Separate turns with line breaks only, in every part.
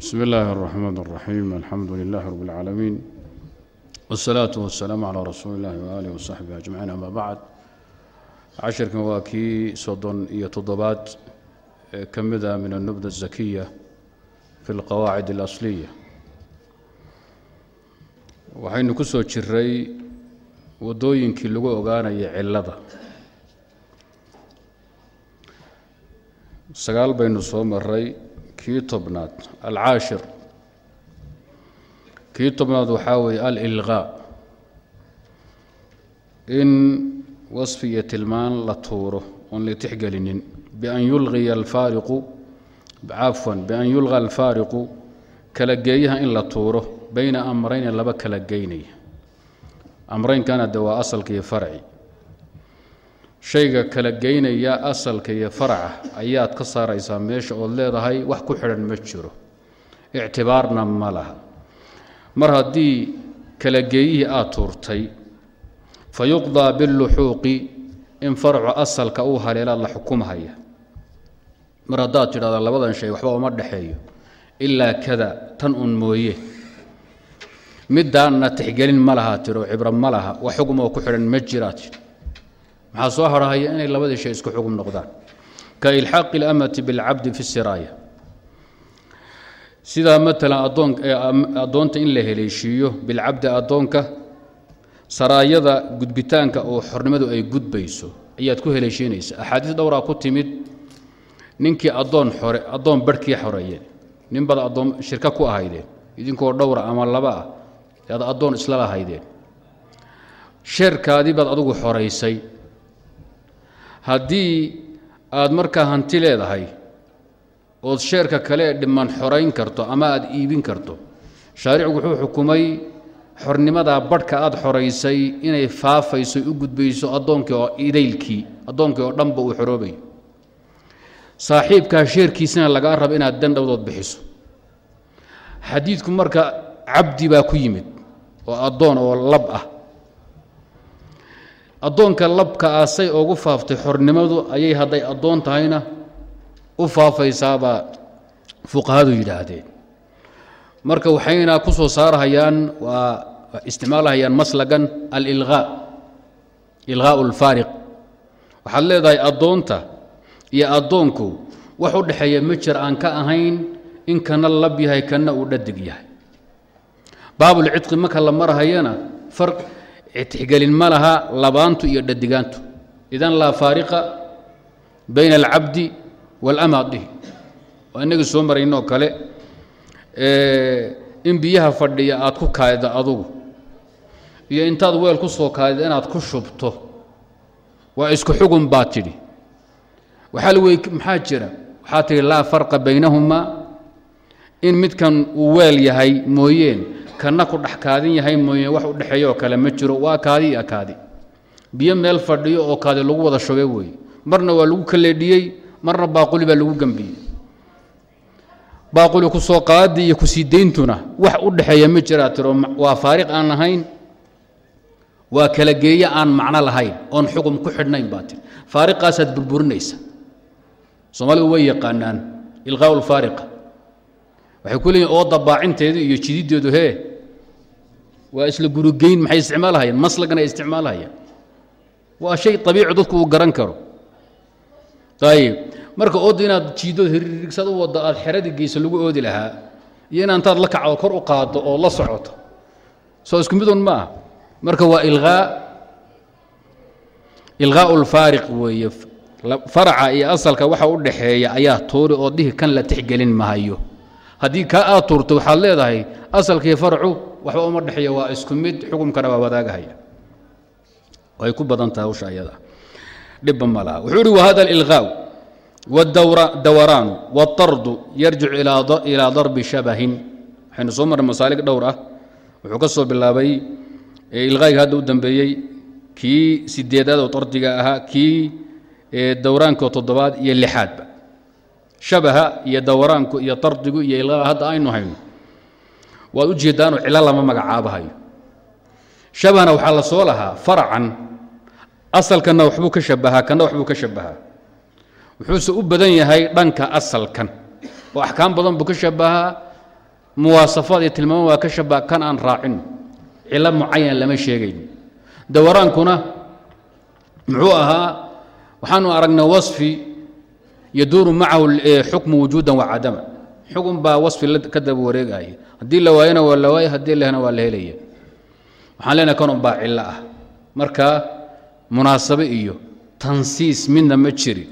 bsmi illaahi الرaxmaan الraxiim alxamdu lilahi rab اlcaalamiin wالsalaaةu wasalaamu calىa rasuuli اllahi waaalih wasaxbihi ajmaciin ama bacd cashirkan waa kii soddon iyo toddobaad ee ka mida min annubda الzakiya fi اlqawaacid اlasliya waxaynu ku soo jiray waddooyinkii lagu ogaanaya cilada sagaal baynu soo maray kii tobnaad alcaashir. Kii tobnaad waxaa weeye alilqaa in wasfi iyo tilmaan la tuuro oon la tixgelinin bian yulqiya alfaariqu cafwan bian yulqa alfaariqu kala geeyaha in la tuuro bayna amrayni laba kala geynaya amraynkana de waa asalka iyo farci shayga kala geynaya asalka iyo faraca ayaad ka saaraysaa meesha ood leedahay wax ku xidhan ma jiro. Ictibaarna ma laha. Mar haddii kala geeyihii aad tuurtay fa yuqdaa biاlluxuuqi in farcu asalka uu haleelaad la xukumhaya mar haddaad tidhahda labadan shay waxba uma dhexeeyo ilaa kada tan un mooye. Midaanna tixgelin ma lahaa tiro cibro ma laha wax xugum oo ku xidhan ma jiraad maxaa soo harhaya inay labadii shay isku xugum noqdaan. Ka ilxaaqi اlamati biاlcabdi fi siraaya sidaa maalan addoonta in la heleeshiiyo bilcabdi addoonka saraayada gudbitaanka oo xornimadu ay gudbayso ayaad ku heleeshiinaysa axaadiis dhowraa ku timid ninkii addoon xore addoon barhkii xoreeye nin baad addoon shirka ku ahaydeen idinkoo dhowra ama laba ah aad addoon isla lahaydeen. Sheerkaadii baad adugu xoraysay haddii aad markaa hanti leedahay ood sheerka kale dhiman xorayn karto ama aad iibin karto shaaricigu wuxuu xukumay xornimadaa badhka aad xoraysay inay faafayso u gudbayso addoonkii oo idaylkii addoonkii oo dhanba uu xoroobayo saaxiibkaa sheerkiisana lagaa raba inaad dandhowdood bixiso. Xadiidku marka cabdi baa ku yimid oo addoon oo lab ah addoonka labka ah say ugu faaftay xornimadu ayay hadday addoon tahayna u faafaysaabaa fuqahadu yidhaahdeen. Marka waxayna ku soo saarhayaan waa isticmaalahayaan maslagan alilqaa ilqaau alfaariq waxaad leedahay addoonta iyo addoonku wax u dhexeeya ma jir aan ka ahayn in kana lab yahay kana uu dhadig yahay. Baabulcidqi marka la marhayana tixgelin ma laha labaantu iyo dhadigaantu idan laa faariqa bayna alcabdi walamaadihi waa inagii soo maraynoo kale in biyaha fadhiya aad ku kaadida adugu iyo intaad weel ku soo kaadida inaad ku shubto. Waa isku xugun baa tidhi. Waxaa lawey maxaa jira? Waxaa tidhi laa farqa baynahumaa in midkan uu weel yahay mooyeen kana ku dhex kaadin yahay mooyeen wax u dhexeeya oo kale ma jiro. Waa kaadi iyo kaadi. Biyo meel fadhiyo oo kaadi lagu wada shubay weeye marna waa lagu kaleedhiyey marna baaquli baa lagu gembiyey baaquli ku soo qaadi iyo ku sii deyntuna wax u dhexeeya ma jiraa tiro waa faariq aan ahayn waa kala geeye aan macno lahayn oon xugum ku xidhnayn baa tiri faariqaasaad burburinaysa. Soomaalidu way yaqaanaan ilqaau lfaariqa waxay ku leeyihiin oo dabaacinteedu iyo jidideedu hee waa isla gurugeyn maxay isticmaalahayaan? Maslagan ay isticmaalahayaan. Waa shay abiici dadku uu garan karo. Ayib marka ooda inaad jiidood hiririgsad u waddo aad xeradii geyso lagu oodi lahaa iyo ina intaad la kacdo kor u qaaddo oo la socoto. Soo isku midun ma ah marka waa ilqaa ilqaau lfaariq weeye. Faraca iyo asalka waxa u dhaxeeya ayaa tuuri oo dhihi kan la tixgelin mahayo haddii kaa aad tuurto waxaad leedahay asalkii farcu waxba uma dhexeeya waa isku mid xukumkana waa wadaagahaya. Ay ku badan tahay hawsha ayada. Dhibba ma laha. Wuxuu uhi wahada alilqaaw wadawaraanu waatardu yarjicu ilaa darbi shabahin. Waxaynu soo marray masaalig dhowr ah. Wuxuu ka soo bilaabay ilqaayga hadda u dambeeyey kii sideedaad oo tardiga ahaa kii dowraanko toddobaad iyo lixaadba. Shabaha iyo dowraanku iyo tardigu iyo ilqaaga hadda aynu hayno waad u jeedaanoo cilo lama magacaabahayo. Shabahna waxaa la soo lahaa faracan. Asalkanna waxbuu ka shabahaa kanna waxbuu ka shabahaa wuxuuse u badan yahay dhanka asalkan. Oo axkaam badan buu ka shabahaa muwaasafaad iyo tilmaamo waa ka shaba kan aan raacin. Cilo mucayan lama sheegayn. Dawaraankuna muxuu ahaa waxaanu aragnay wasfi yaduuru macahu xukmu wujuudan wa xukun baa wasfi ka daba wareegaya haddii la waayana waa la waaya haddii la hena waa la helaya waxaan leenahay kanun baa cilo ah. Marka munaasabe iyo tansiis midna ma jirin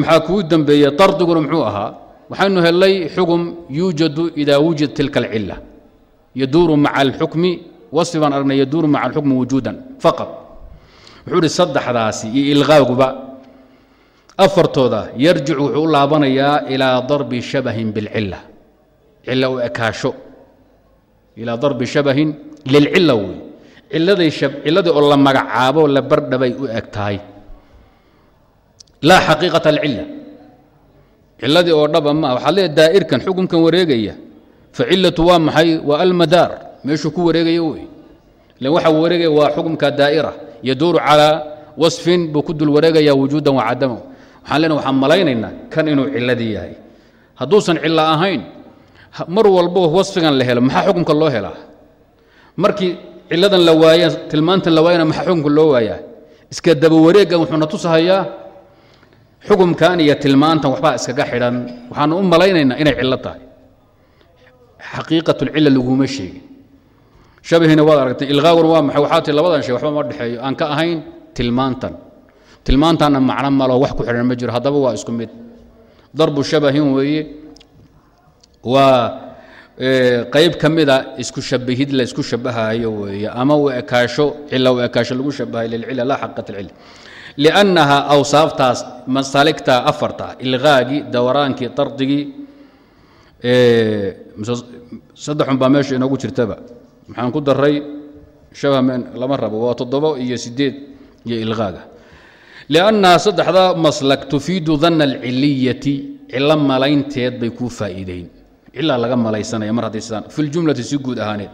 maxaa kuu dambeeya? Dardiguna muxuu ahaa waxaynu helay xukm yuujadu idaa wujid tilka alcila yaduuru maca alxukmi wasfi baan aragnay yaduuru maca alxukmi wujuudan faqad wuxuu ihi saddexdaasi iyo ilqaaguba afartooda yarjicu wuxuu u laabanayaa ilaa darbi shabahin bilcila cila u ekaasho. Ilaa darbi shabahin lilcila wey ciladay ciladii oo la magacaabo la bardhabay u eg tahay. Laa xaqiiqata alcila ciladii oo dhaba ma waxaad leedahay daa'irkan xukunkan wareegaya facilatu waa maxay? Waa almadaar meeshuu ku wareegaya wey. Ilan waxa wareegaya waa xukumka daa'ira. Yaduuru calaa wasfin buu ku dul wareegayaa wujuudan wa cadama waxaan leenahay waxaan malaynaynaa kan inuu ciladii yahay. Hadduusan cilo ahayn mar walbo wasfigan la helo maxaa xukumka loo helaa? Markii ciladan la waaya tilmaantan la waayana maxaa xukumka loo waayaa? Iska daba wareeggan wuxuuna tusahayaa xukumkan iyo tilmaantan waxbaa iskaga xidhan. Waxaanu u malaynaynaa inay cilo tahay. Xaqiiqatulcila laguma sheegin. Shabahina waad aragtay ilqaaguna waa maxay? Waxaa tii labadan shay waxba ma dhexeeyo. Aan ka ahayn tilmaantan tilmaantanna macno malo wax ku xidhan ma jiro haddaba waa isku mid. Darbu shabahin weeye. Waa qayb ka mida isku shabahid la isku shabahayo weeye. Ama u ekaasho cila u ekaasho lagu shabahayo lilcila laa xaqiiqat alcila liannaha awsaaftaas masaaligta afarta ilqaagii dawraankii dardigii saddexun baa meesha inoogu jirtaba. Maxaan ku daray shabah lama rabo waa toddobo iyo sideed iyo ilqaaga liannaha saddexda maslak tufiidu danna alciliyati cilo malaynteed bay kuu faa'iideyn cilaa laga malaysanaya mar hadday sidaan fi si guud ahaaneed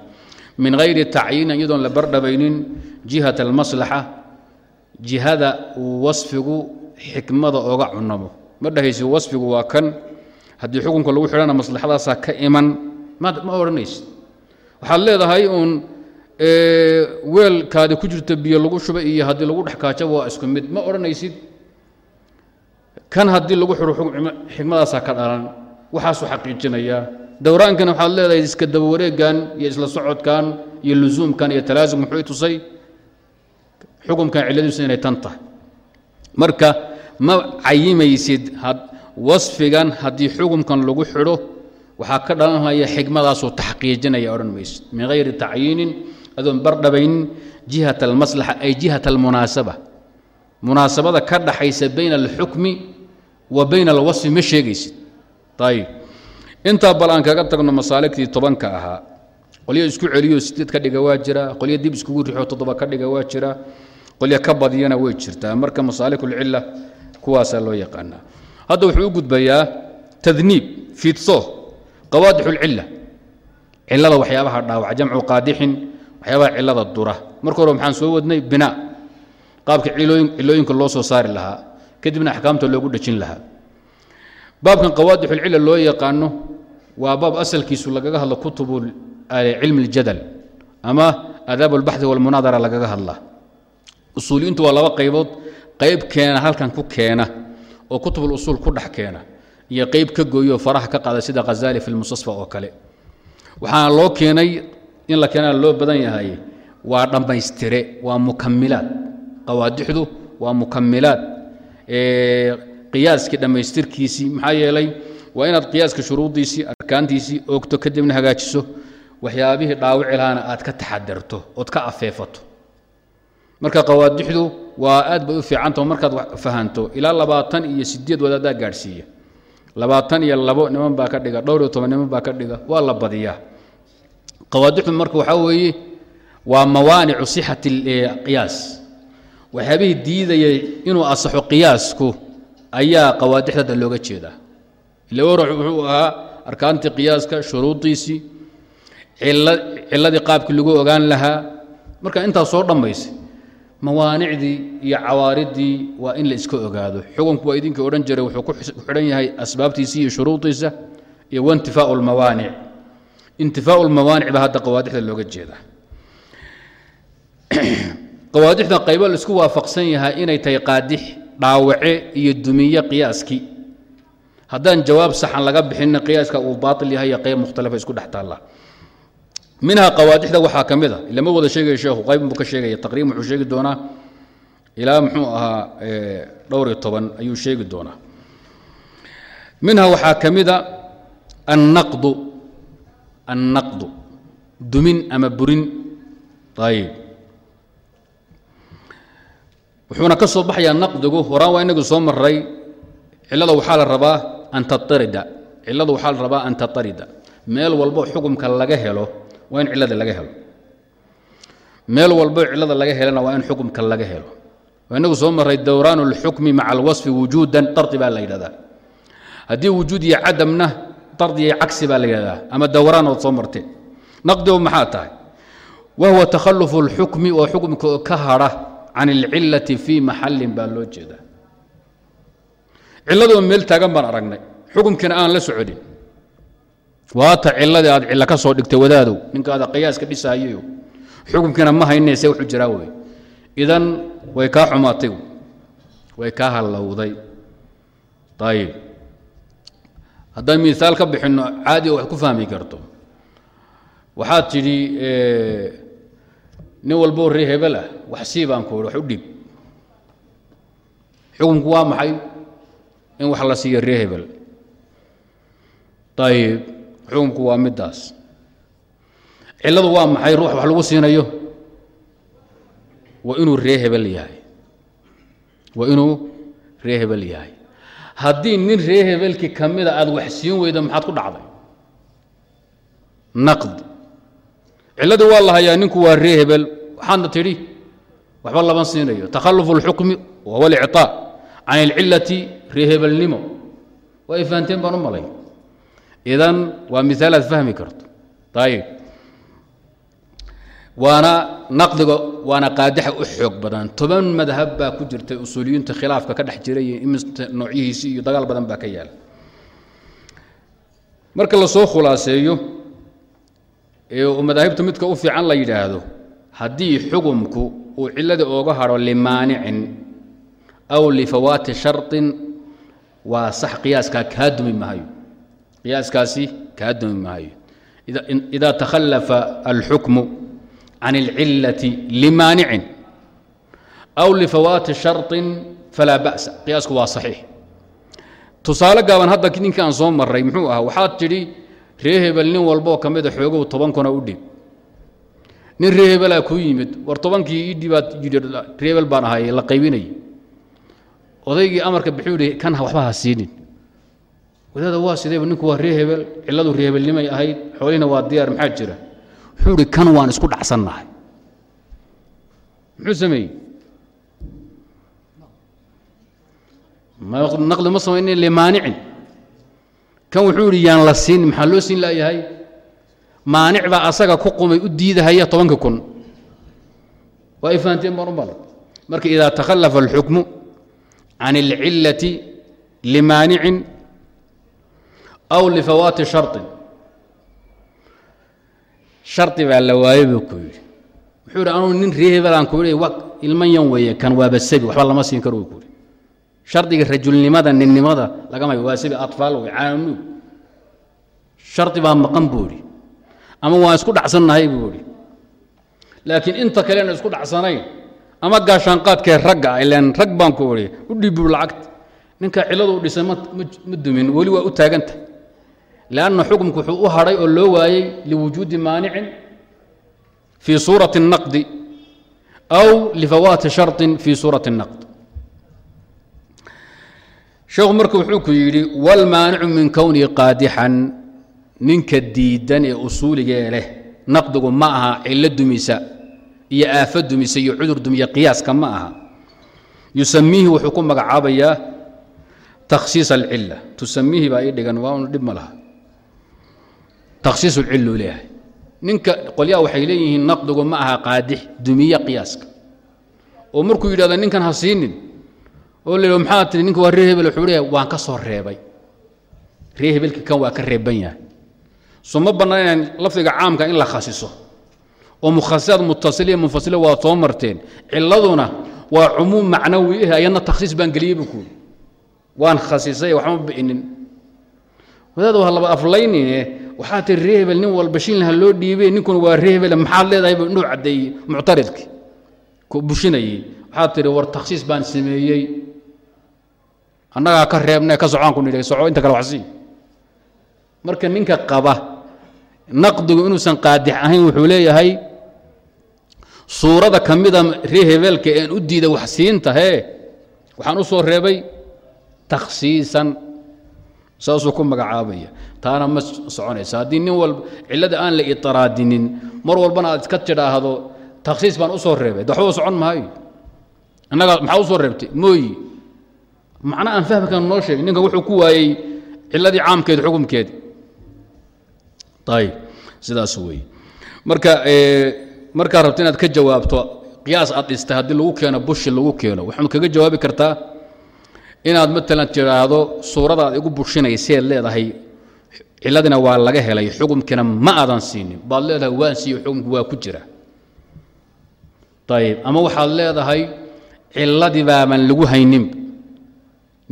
min hayri tacyiinin iyadoon la bardhabaynin jihat almaslaxa jihada uu wasfigu xikmada oga cunamo ma dhahaysi wasfigu waa kan haddii xukunka lagu xidhana maslaxadaasaa ka iman ma odhanaysid waxaad leedahay uun weelkaadi ku jirta biyo lagu shuba iyo haddii lagu dhex kaajaba waa isku mid. Ma odhanaysid kan haddii lagu xidho xikmadaasaa ka dhalan waxaasuu xaqiijinayaa dowraankana waxaad leedahay iska daba wareegan iyo isla socodkan iyo lusuumkan iyo talaasum muxuu tusay? Xukumkan cilladiisu inay tan tahay. Marka ma cayimaysid wasfigan haddii xukumkan lagu xidho waxaa ka dhalanaya xikmadaasuu taxqiijinaya odhan maysid. Min hayri tacyiinin adoon bardhabaynin jihat almaslaxa ay jihat almunaasaba munaasabada ka dhaxaysa bayna alxukmi wa bayna alwasfi ma sheegaysid. Ayib intaa bal aan kaga tagno masaaligtii tobanka ahaa qolyo isku celiyo sideed ka dhiga waa jira qolyo dib iskugu rixo toddoba ka dhiga waa jira qolyo ka badiyana way jirtaa. Marka masaalikulcila kuwaasaa loo yaqaanaa. Hadda wuxuu u gudbayaa tadniib fiidso qawaadixulcila cilada waxyaabaha dhaawac jamcu qaadixin waxyaabaha cilada dura. Marka hore maxaan soo wadnay binaa qaabka cilooyinka loo soo saari lahaa. Kadibna axkaamta loogu dhejin lahaa. Baabkan qawaadixulcila loo yaqaano waa baab asalkiisu lagaga hadlo kutubu cilmi اljadal ama adaab اlbaxi walmunaadara lagaga hadlaa usuuliyiintu waa laba qaybood. Qayb keena halkan ku keena oo kutub usuul ku dhex keena iyo qayb ka gooyo faraha ka qaada sida khazali fi lmustasfa oo kale. Waxaana loo keenay in la keenaa loo badan yahay waa dhammaystire waa mukamilaad qawaadixdu waa mukamilaad qiyaaskii dhammaystirkiisii maxaa yeelay waa inaad qiyaaska shuruudiisii arkaantiisii oogto kadibna hagaajiso. Waxyaabihii dhaawici lahaana aad ka taxadarto ood ka afeefato. Marka qawaadixdu waa aad bay u fiicantaho markaad fahanto. Ilaa labaatan iyo sideed wadaadaa gaadhsiiya. Labaatan iyo labo niman baa ka dhiga. Dhowr iyo toban niman baa ka dhiga. Waa la badiyaa qawaadixdu marka waxaa weeye waa mawaanicu sixati qiyaas. Waxyaabihii diidayay inuu asaxo qiyaasku ayaa qawaadixdada looga jeedaa. Ila war wuxuu ahaa arkaantii qiyaaska shuruudiisii ciladii qaabkii lagu ogaan lahaa. Marka intaas soo dhammaysay mawaanicdii iyo cawaaridii waa in la iska ogaado. Xukunku waa idinkii odhan jiray wuxuu ku xidhan yahay asbaabtiisa iyo shuruudiisa iyo waintifaau lmawaanic intifaau lmawaanic baa hadda qawaadixda looga jeedaa. Qawaadixda qaybo la isku waafaqsan yahay inay tahay qaadix dhaawace iyo dumiye qiyaaskii haddaan jawaab saxan laga bixinna qiyaaska uu baail yahay qayb mukhtalifa isku dhex taalla. Minhaa qawaadixda waxaa ka mid a lama wada sheegaya sheekhu qayb buu ka sheegaya taqriib wuxuu sheegi doonaa ilaa muxuu ahaa dhowr iyo toban ayuu sheegi doonaa. Minha waxaa ka mida annaqdu annaqdu dumin ama burin ayib wuxuuna ka soo baxayaa naqdigu horaan waa inagu soo maray cillada waxaa la rabaa an tatarida cilladu waxaa la rabaa an tatarida meel walbo xukumka laga helo waa in cillada laga helo meel walbo cillada laga helana waa in xukumka laga helo waa inagu soo maray dowraan اlxukmi maca alwasfi wujuudan dardi baa la yidhahdaa haddii wujuud iyo cadamna dardi iyo cagsi baa la yidhahdaa ama dowraan ood soo marteen naqdigu maxaa tahay? Wahuwa takhalufu اlxukmi oo xukumka ka hadha can اlcilati fii maxalin baa loo jeedaa. Cilladoo meel taagan baan aragnay. Xukumkiina aan la socodin. Waata ciladii aad cillo ka soo dhigtay wadaadow ninkaada qiyaaska dhisaayayo xukumkiina ma haynayse wuxuu jiraa wey idan way kaa haddaan miaal ka bixinno caadiga wax ku fahmi karto. Waxaad tidhi nin walboo ree hebel ah wax sii baan ku wax u dhib. Xukumku waa maxay? In wax la siiyo ree hebel. Ayib xukumku waa middaas. Cilladu waa maxay? Ruux wax lagu siinayo? Waa inuu ree hebel yahay. Waa inuu ree hebel yahay haddii nin ree hebelkii ka mida aad wax siin weyda maxaad ku dhacday naqd cilladii waa la hayaa ninku waa ree hebel waxaadna tidhi waxba lama siinayo takhalufu اlxukmi wahuwa اlicطaa can اlcilati ree hebelnimo waa ay fahanteen baan u malay idan waa miaal aad fahmi karto ayib waana naqdiga waana qaadixa u xoog badan. Toban madhab baa ku jirtay usuuliyiinta khilaafka ka dhex jira iyo imista noocyihiisi iyo dagaal badan baa ka yaalla marka la soo khulaaseeyo ee madaahibta midka u fiican la yidhaahdo haddii xukumku uu cillada ooga hadho limaanicin aw lifawaati sharطin waa sax qiyaaskaa kaa dumi mahayo qiyaaskaasi kaa dumi mahayo ida takhallafa alxukmu can اlcilati limaanicin aw lifawaati sharطin falaa ba'sa qiyaasku waa saxiix tusaale gaaban hadda ninkii aan soo maray muxuu ahaa waxaad tidhi ree hebel nin walboo ka mida xoogow toban kuna u dhib nin ree hebelaa kuu yimid war tobankii ii dhibaad ree hebel baan ahay la qaybinayay odaygii amarka bixuu yidhi kan waxba ha siinin wadaada waa sidayba ninku waa ree hebel cilladu ree hebelnimay ahayd xoolihina waa diyaar maxaa jira idhi kan waan isku dhacsannahay. Muxuu sameeyey? Naqdi ma samaynin limaanicin kan wuxuu yidhi yaan la siin maxaa loo siin layahay? Maanic baa asaga ku qumay u diidahaya tobanka kun. Waa ay fahanteen baan u malay marka idaa takhallafa alxukmu can اlcillati limaanicin aw lifawaati sharطin shardi baa la waaye buu ku yidhi. Wuxuu yidhi anugu nin ree ku wa ilman yan weeye kan waaba sabi waxba lama siin karo ku yidhi. Shardiga rajulnimada ninnimada lagama waa sabi atfaal wey caanuug shardi baa maqan buu idhi ama waan isku dhacsannahay buu idhi laakiin inta kalena isku dhacsanayn ama gaashaanqaadkee ragga ilaan rag baan ku idhi u dhiibu lacagta. Ninka cilladu u dhisay ma dumin weli waa u taagantah lanna xukumku wuxuu u hadhay oo loo waayey liwujuudi maanicin fii suurati الnaqdi aw lifawaati sharطin fii suurati الnaqd sheekhu marka wuxuu ku yidhi wاlmaanicu min kownihi qaadixan ninka diidan ee usuuligee leh naqdigu ma aha cillo dumisa iyo aafo dumisa iyo cudur dumiya qiyaaska ma aha yusamiihi wuxuu ku magacaabayaa takhsiis alcila tusamiihi baa ii dhigan waa un dhib ma laha takhsiis lcilu leeyahay. Ninka qolyaha waxay leeyihiin naqdigu ma aha qaadix dumiye qiyaaska. Oo markuu yidhahdo ninkan ha siinin oo la maxaa tiri ninka waa ree hebel? Wuxuu leeyahay waan ka soo reebay. Ree hebelka kan waa ka reeban yahay. So ma bannaanaan lafdiga caamka in la khasiso oo mukhasisaad mutasiliya munfasila waa soo marteen. Ciladuna waa cumuum macnawi ah ayadna takhsiis baan geliyey bu kuuri waan khasisay waxma bi'inin wadaad waa laba aflaynine waxaa tiri ree hebel nin walba shilha loo dhiibay ninkuna waa ree hebel maxaad leedahay buu indhuu caddeeyey muctaridki ku bushinayey waxaad tihi war takhsiis baan sameeyey annagaa ka reebne ka socaan ku soco inta kale waxsii marka ninka qaba naqdigu inuusan qaadix ahayn wuxuu leeyahay suurada ka mida ree hebeelka een u diida wax siinta hee waxaan u soo reebay takhsiisan saasuu ku magacaabaya taana ma soconaysa. Haddii nin walba cillada aan la itiraadinin mar walbana aad iska tidhaahdo takhsiis baan u soo reebay. Waxba socon maayo. Innaga maxaa u soo reebtay? Mooyi macna aan fahmi kan noo sheegay ninka wuxuu ku waayey cilladii caamkeeda xukumkeeda. Ayib sidaas weeye. Marka markaa rabto inaad ka jawaabto qiyaas aad dhistay haddii lagu keeno bushi lagu keeno. Waxaad kaga jawaabi kartaa inaad maalan tidhaahdo suuradaad igu bushinayseed leedahay ciladina waa laga helay xukumkiina ma aadan siinin. Baad leedahay waan siiyo xukumki waa ku jira. Ayib ama waxaad leedahay ciladii baaban lagu haynin.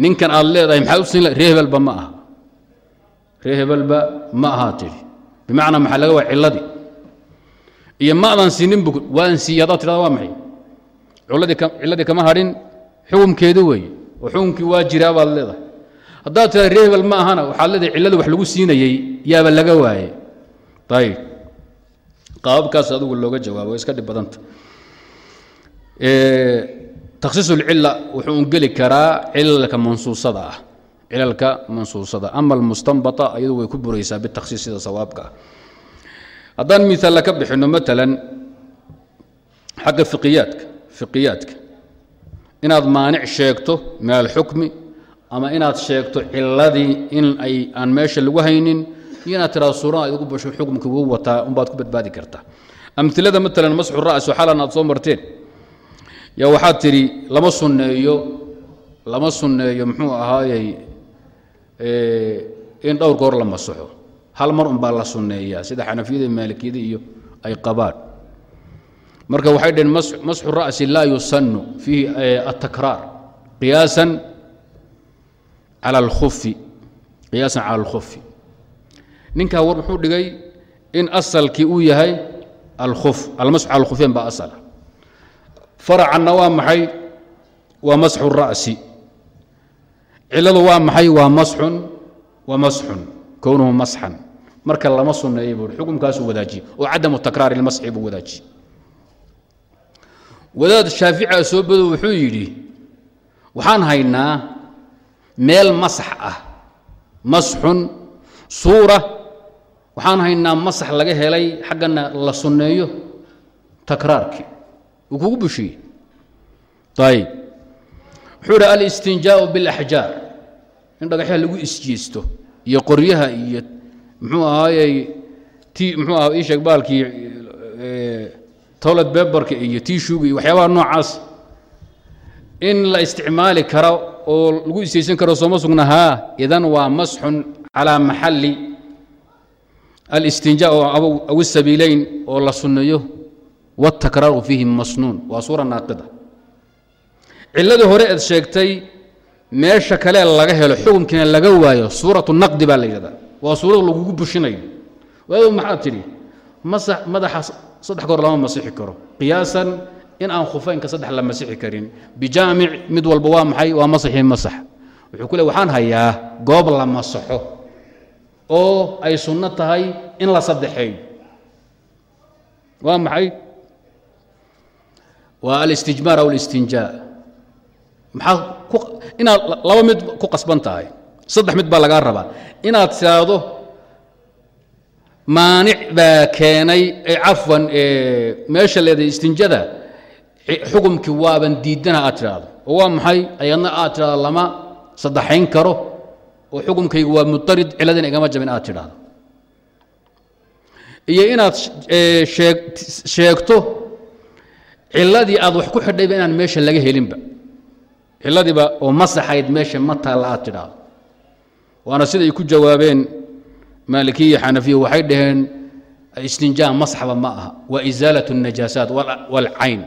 Ninkan aad leedahay maxaad u siin ree hebelba ma aha. Ree hebelba ma ahaa tidhi. Bimacnaa maxaa laga waa ciladii iyo ma adan siinin bu waan siiye haddaad tidhahda waa maxay? Ciladii kama hadhin xukumkeedu weeye. Oo xukunkii waa jiraa baad leedahay haddaad tidhahda ree hebel ma ahana waxaad cilladii wax lagu siinayey yaaba laga waayey ayib qaababkaas adigu looga jawaabo iska dhib badanta. Takhsiis wuxuu un geli karaa cilalka mansuusada ah. Cilalka mansuusada. Ama almustanbata iyadu way ku buraysaa bitakhsiis sida sawaabka ah. Haddaan miaalla ka bixinno maalan xagga fiqiyaadka fiqiyaadka. Inaad maanic sheegto min alxukmi ama inaad sheegto ciladii in ay aan meesha lagu haynin iyo inaad tirahdo suurada igu basho xukumka wuu wataa unbaad ku badbaadi kartaa. Amilada maalan masxu ra'si xalan aad soo marteen. Yaa waxaad tidhi lama sunneeyo lama sunneeyo muxuu ahaayey in dhowr goor la masaxo. Hal mar unbaa la sunneeyaa sida xanafiyada maalikiyada iyo ay qabaan. Marka waxay dhaheen masxu ra'si laa yusannu fiihi atakraar qiyaasan cala alkhufi qiyaasan cala alkhufi ninkaa war dhigay in asalkii uu yahay alkhuf almasxu cala alkhufeen baa asala. Faracanna waa maxay? Waa masxu ra'si. Ciladu waa maxay? Waa masxun waa masxun kownuhu masxan. Marka lama sunneeyey buui xukumkaasuu wadaajiye oo cadamu takraari ilmasxi buu wadaajiye wadaad shaaficia soo bado wuxuu yidhi waxaan haynaa meel masax ah masxun suura. Waxaan haynaa masax laga helay xaggana la sunneeyo takraarkii wuu kugu bushiyey. Ayib wuxuu idhi alistinjaau biاlaxjaar in dhagaxyaha lagu isjiisto iyo qoryaha iyo muxuu ahaayey ti muxuu aha ii sheeg baalkii towlad beberka iyo tiishuga iyo waxyaabaha noocaas in la isticmaali karo oo lagu istaysan karo sooma sugna idan waa masxun calaa maxali alistinjaa aw isabiileyn oo la sunneeyo watakraaru fiihi masnuun waa suura naaqida. Ciladii hore eed sheegtay meesha kale laga helo xukunkiina laga waayo suuratu naqdi baa la yidhahdaa. Waa suurada lagugu bushinayo. Waado maxaad tidhi madaxa saddex goor lama masixi karo. Qiyaasan in aan khufaynka saddex la masixi karin. Bijaamic mid walba waa maxay? Waa masaxii masax. Wuxuu ku le waxaan hayaa goob la masaxo oo ay sunno tahay in la saddexeeyo. Waa maxay? Waa alistijmaar aw alistinjaa maxaad inaad laba mid ku qasban tahay saddex mid baa lagaa rabaa. Inaad tiaahdo maanic baa keenay cafwan meesha leedahay istinjada xukumkii waaban diidana aad tidhaahdo oo waa maxay ayadna aad tidhahdo lama saddexayn karo oo xukumkaygu waa mutarid ciladina igama jabin aad tidhaahdo iyo inaad sheegto ciladii aad wax ku xidhayba inaan meesha laga helinba ciladiiba oo masaxayd meesha ma taalla aad tidhaahdo waana siday ku jawaabeen maalikiya xanafiya waxay dhaheen istinjaa masxaba ma aha waa isaalat الnajaasaat wاlcayn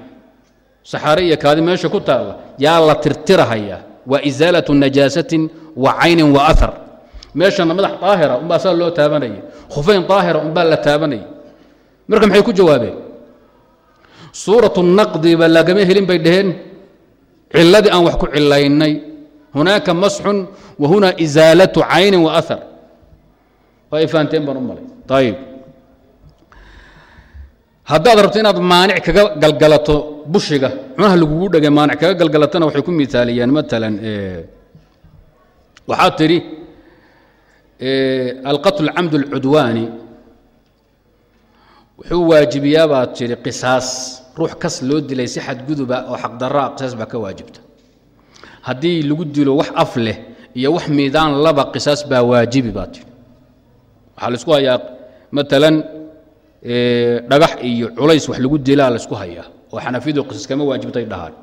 saxaare iyo kaadi meesha ku taalla yaa la tirtirahaya waa isaalat najaasatin wa caynin wa ahar meeshana madax daahira unbaa saa loo taabanaya khufayn daahira unbaa la taabanaya marka maxay ku jawaabeen? Suuratu naqdi ba lagama helin bay dhaheen ciladii aan wax ku cilaynay hunaaka masxun wa hunaa isaalatu caynin wa ahar waa ay baan u malay. Ayib haddaad rabto inaad maanic kaga galgalato bushiga. Cunaha lagugu dhegay maanic kaga galgalatana waxay ku misaaliyaan maalan waxaad tidhi alqatl camd اlcudwaani wuxuu waajibiyaa baad tidhi qisaas ruux kas loo dilay si xadguduba oo xaqdaraa qisaas baa ka waajibta. Haddii lagu dilo wax af leh iyo wax miidaan laba qisaas baa waajibi baad tidhi waxaa la isku hayaa maalan dhagax iyo culays wax lagu dilaa la isku hayaa oo xanafiyadu qisas kama waajibtay dhahaan.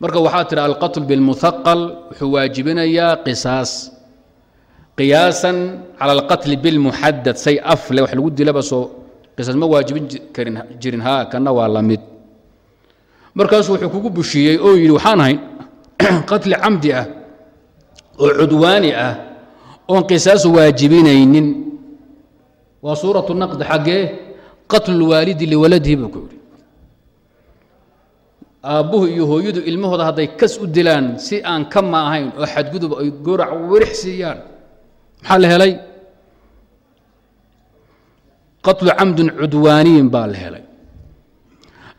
Marka waxaa tidhi alqatl bilmuhaqal wuxuu waajibinayaa qisaas. Qiyaasan cala alqatli bilmuxadad say afle wax lagu dilaba soo qisaas ma waajibin karin jirin haa kanna waa la mid. Markaasuu wuxuu kugu bushiyey oo yidhi waxaan ahayn qatli camdi ah oo cudwaani ah oon qisaas waajibinaynin. Waa suuratu naqdi xaggee qatlu lwaalidi liwaladihi buu ku yidhi aabbuhu iyo hooyadu ilmahooda hadday kas u dilaan si aan ka ma ahayn oo xadgudub ay gorac werix siiyaan maxaa la helay? Qatlu camdin cudwaaniyin baa la helay.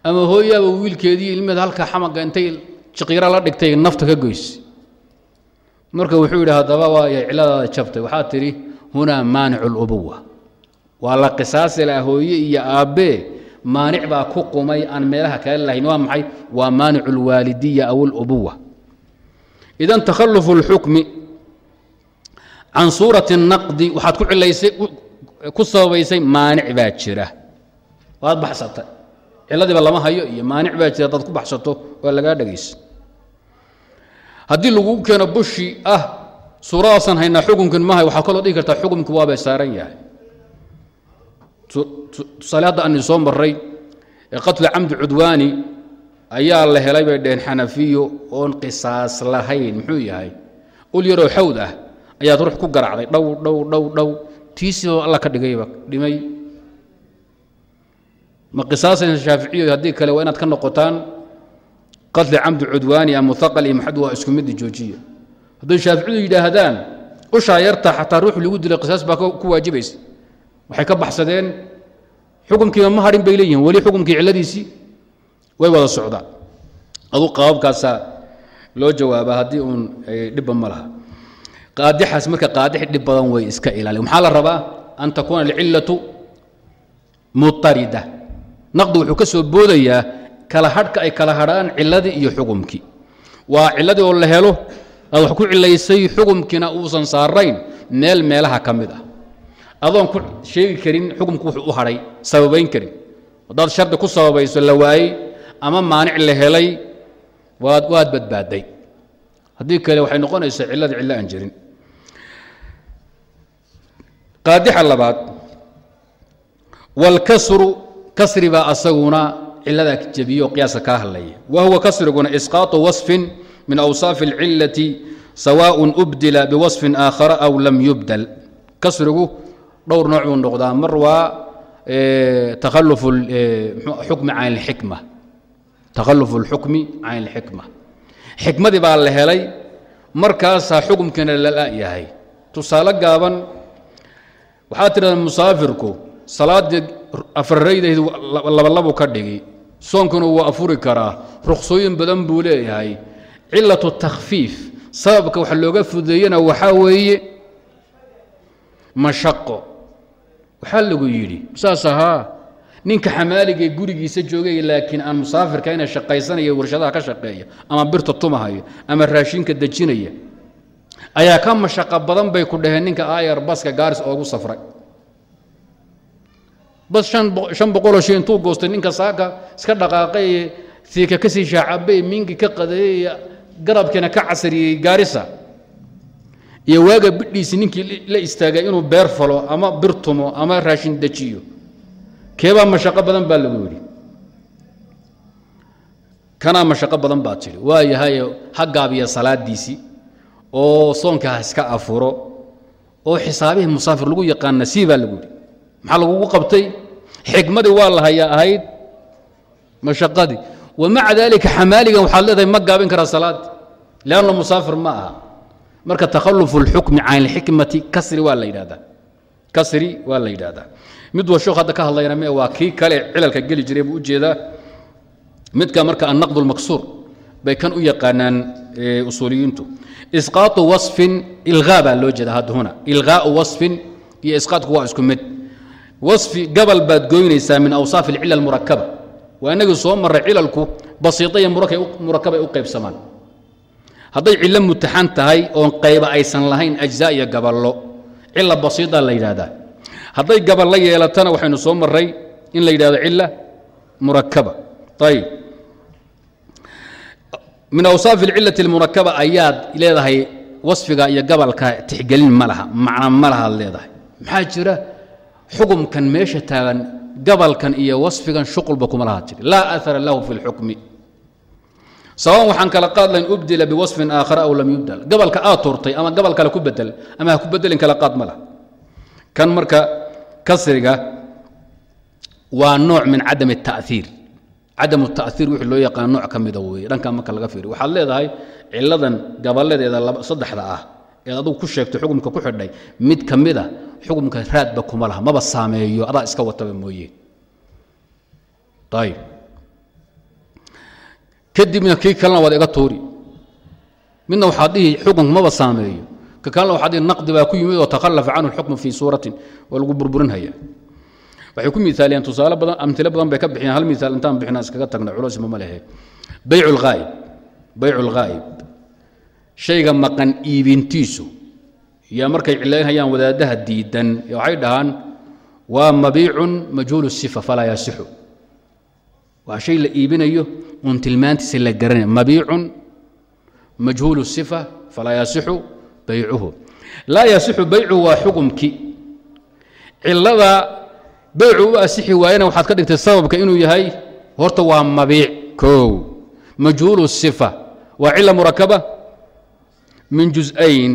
Ama hooyaaba wiilkeedii ilmeeda halkaa xamaga intay jiqiiro la dhigtay nafta ka goys marka wuxuu yidhi haddaba waay ciladaada jabtay. Waxaa tidhi hunaa maanicu اlubuwa waa la qisaasi laha hooye iyo aabbee maanic baa ku qumay aan meelaha kale lahayn waa maxay waa maanicu اlwaalidiya aw اlubuwa idan takhalufu اlxukmi can suurati الnaqdi waxaad ku cilaysay ku sababaysay maanic baa jira waad baxsatay ciladiiba lama hayo iyo maanic baa jira hadaad ku baxsato waa lagaa dhegaysa haddii lagu keeno bushi ah suuradaasan haynaa xukunkan mahay waxaa kaloo dhihi kartaa xukumki waabay saaran yahay tusaale hadda ani soo maray qatlu camdi cudwaani ayaa la helay bay dheheen xanafiyo oon qisaas lahayn muxuu yahay? Ul yaroo xawd ah ayaad ruux ku garacday dhow dhow dhow dhow tiisiba alla ka dhigayba dhimay. Ma qisaasaysa shaaficiyo haddii kale waa inaad ka noqotaan qatli camdi cudwaani ama muaqal iyo maxad waa isku midda joojiya. Hadday shaaficiyadu yidhaahdaan ushaa yarta xataa ruux lagu dilay qisaas baa ku waajibaysa waxay ka baxsadeen xukumkiiba ma hadhin bay leeyihiin weli xukumkii cilladiisii way wada socdaan. Adu qaababkaasaa loo jawaabaa haddii uun dhibba ma laha. Qaadixaas marka qaadix dhib badan way iska ilaali maxaa la rabaa? An takuuna alcillatu mutarida. Naqdi wuxuu ka soo boodayaa kala hadhka ay kala hadhaan ciladii iyo xukumkii waa ciladii oo la helo aad wax ku cilaysay xukumkiina uusan saarayn meel meelaha ka mid ah adoon ku sheegi karin xukumku wuxuu u hadhay sababayn karin haddaad shardi ku sababayso la waayey ama maanic la helay waad waad badbaadday haddii kale waxay noqonaysaa cilladii cillo aan jirin qaadixa labaad wاlkasru kasri baa asaguna ciladaa jebiyo qiyaaska kaa hadlaya wa huwa kasriguna isqaaطu waصfin min awsaafi اlcilati sawaaء ubdila biwaصfin aakhara aw lam yubdal kasrigu dhowr nooc buu noqdaa mar waa takhalufu xukmi can اlxikma takhalufu اlxukmi can اlxikma xikmadii baa la helay markaasaa xukumkiina lala yahay tusaale gaaban waxaa tidhahda musaafirku salaaddii afarraydaydu labalabu ka dhigi soonkuna wuu afuri karaa ruksooyin badan buu leeyahay cilatu takhfiif sababka wax looga fudeeyana waxaa weeye mashaqo waxaa lagu yidhi saas ahaa ninka xamaaligae gurigiisa joogay laakiin aan musaafirka ina shaqaysanaya warshadaha ka shaqeeya ama birta tumahayo ama raashinka dejinaya ayaa ka mashaqo badan bay ku dhaheen ninka aayar baska gaaris oogu safray. Bas shan boqoloo shay intuu goostay ninka saaka iska dhaqaaqaye siika ka sii shaacabe mingi ka qadeeyey garabkiina ka casariyey gaarisa iyo waaga bidhiisi ninkii la istaagay inuu beer falo ama bir tumo ama raashin dejiyo. Keebaa mashaqo badan baa lagu yidhi. Kanaa mashaqo badan baa tidhi. Waa ha gaabiya salaadiisii oo soonka ha iska afuro oo xisaabihii musaafir lagu yaqaana sii baa lagu yidhi. Maxaa lagugu qabtay? Xikmadii waa la hayaa ahayd. Mashaqadii. Wamaca daalika xamaaligan waxaad leedahay ma gaabin karaa salaadii leanno musaafir ma aha marka takhalufu اlxukmi can اlxikmati kasri waa la yidhahdaa kasri waa la yidhahdaa mid wa sheekh hadda ka hadlayna me waa kii kale cilalka geli jiray buu ujeedaa midka marka annaqd اlmaksuur bay kan u yaqaanaan usuuliyiintu isqaatu waصfin ilgaa baa loo jeeda hadda huna ilgaau waصfin iyo isqaatku waa isku mid waصfi gabal baad goynaysaa min awsaaf اlcila اlmurakaba waa inagii soo maray cilalku basiita iyo murakabay u qaybsamaan hadday cillo mutaxan tahay oon qayba aysan lahayn ajzaa iyo gaballo. Cila basiita la yidhaahdaa. Hadday gaballo yeelatana waxaynu soo maray in la yidhahdo cila murakaba ayib min awsaaf alcilati almurakaba ayaad leedahay wasfiga iyo gabalka tixgelin ma laha macna ma lahaad leedahay. Maxaa jira? Xukumkan meesha taagan gabalkan iyo wasfigan shuqulba kuma laha jiri laa aara lahu fi اlxukmi sawan waxaan kala qaadlayn ubdila biwasfin aakhara aw lam yubdal gabalka aad turtay ama gabal kale ku bedel ama ha ku bedelin kala qaad ma lah kan marka kasriga waa nooc min cadam الta'hiir cadam الta'hiir wixii loo yaqaan nooc ka mida weeye dhanka marka laga fiiriyo waxaad leedahay ciladan gaballadeeda saddexda ah eed adugu ku sheegtay xukumka ku xidhay mid ka mida xukumka raadba kuma laha maba saameeyo adaa iska wataba mooye ayb kadibna kii kalena waad iga tuuri. Midna waxaad dhihi xukunka saameeyo. Ka kalena waxaad dhihi naqdi baa ku yimid oo takhallafa canhu lxukmu fii suuratin waa lagu burburinhaya. Waxay ku miaaliyeen tusaale badan amtilo badan bay ka bixiyeen hal miaal intaan bixina iskaga tagna culusma ma lehe. Baycu lghaa'ib baycu lghaa'ib shayga maqan iibintiisu yaa markay cilaynhayaan wadaadaha diidan waxay dhahaan waa mabiicun majhuulu sifa falaa yasixu waa shay la iibinayo oon tilmaantiisa la garanay mabiicun majhuulu sifa falaa yasixu baycuhu. Laa yasixu baycuhu waa xukumkii cilada baycu u asixi waayana waxaad ka dhigtay sababka inuu yahay horta waa mabiic kow majhuulu sifa waa cila murakaba min juزayn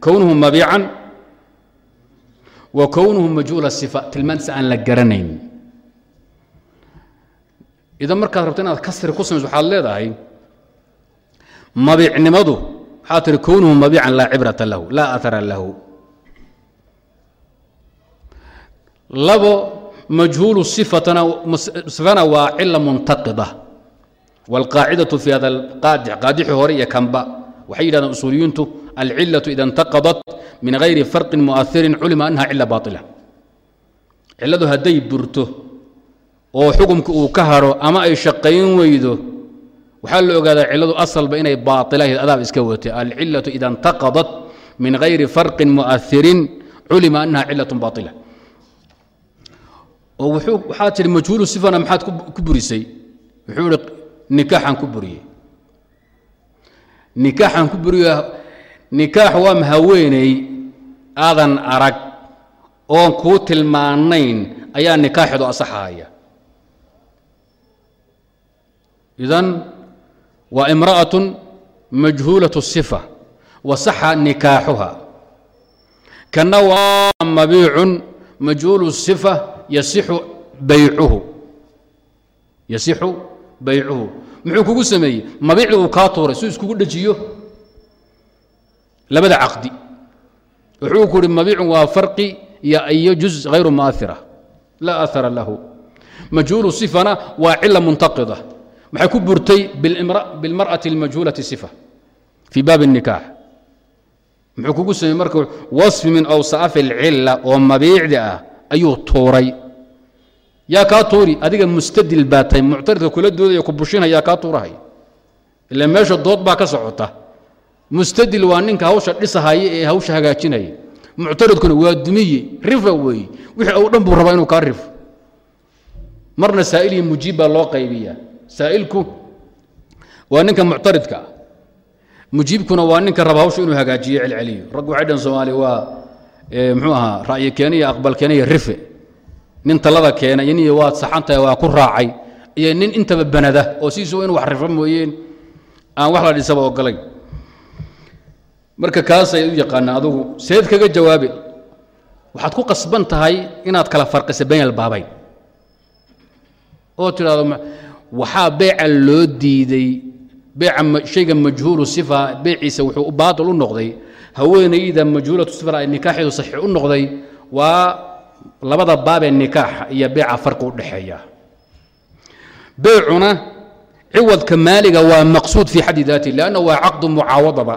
kownuhu mabiican wa kownuhu majhuula sifa. Tilmaantiisa aan la garanayn idan markaad rabto inaad kasri ku samayso waxaad leedahay mabiicnimadu waxaa tihi kownuhu mabiican laa cibrata lahu laa aara lahu labo majhuulu sifana waa cila muntaqida wاlqaacidatu fi hada qaadix qaadixi hore iyo kanba waxay yidhahdeen usuuliyiintu alcilaةu ida اntaqadat min gayri farqin muؤahirin culima anha cila baطila ciladu hadday burto oo xukumka uu ka haro ama ay shaqayn weydo waxaa la ogaadaa ciladu asalba inay baailahayd adaab iska watay. Alcilatu ida اntaqadat min ayri farqin muahirin culima annaha cilaة baaila oo waxaa tihi majhuulu sifana maxaad ku burisay? Wuxuu ihi nikaaxaan ku buriyey. Nikaaxaan ku buriye nikaax waam haweeney aadan arag oon kuu tilmaanayn ayaa nikaaxeedu asaxaaya idan waa imra'atun majhuulaة الصifa wasaxa nikaaxuha kana waa mabiicun majhuulu الصifa yasixu baycuhu yasixu baycuhu muxuu kugu sameeyey mabiicda uu kaa tuuray suu iskugu dhejiyo labada caqdi wuxuu ku uhi mabiicun waa farqi iyo iyo juz hayru mu'aira laa ahara lahu majhuulu sifana waa cila muntaqida maxay ku burtay bilmar'ati اlmajhuulati sifa fii baabi الnikaax muxuu kugu sameeyey marka wasfi min awsaafi اlcila oo mabiicdi ah ayuu tuuray yaa kaa tuuri adiga mustadil baa tahay muctaridka kula doodaya ku bushinaya kaa tuurahay ila meesha dood baa ka socota mustadil waa ninka hawsha dhisahaya ee hawsha hagaajinaya muctaridkuna waa dumiye rifa weeye wixii ou dhan buu rabaa inuu kaa rifo marna saa'il iyo mujiib baa loo qaybiyaa saa'ilku waa ninka muctaridka. mujiibkuna waa ninka raba hawsha inuu hagaajiyo celceliyo. raggu waxay dhan soomaaliya waa muxuu ahaa ra'yi keena aqbal keena rife. nin talada keena iyo nin waad saxan tahay waa ku raacay. iyo nin intaba banada oo siisu inu wax rifo mooyeen. aan wax la dhisaba ogolayn marka kaasay u yaqaanaa adugu. seed kaga jawaabi. waxaad ku qasban tahay inaad kala farqisa bayn albaabayn oo tidhahdo waxaa beeca loo diiday shayga majhuulu sifa beeciisa wuxuu baatil u noqday. Haweenayda majhuulatu sifa ay nikaaxeedu saxiix u noqday waa labada baabee nikaaxa iyo beeca farqi u dhexeeya beecuna ciwadka maaliga waa maqsuud fii xaddi daati lanna waa caqdu mucaawadaba.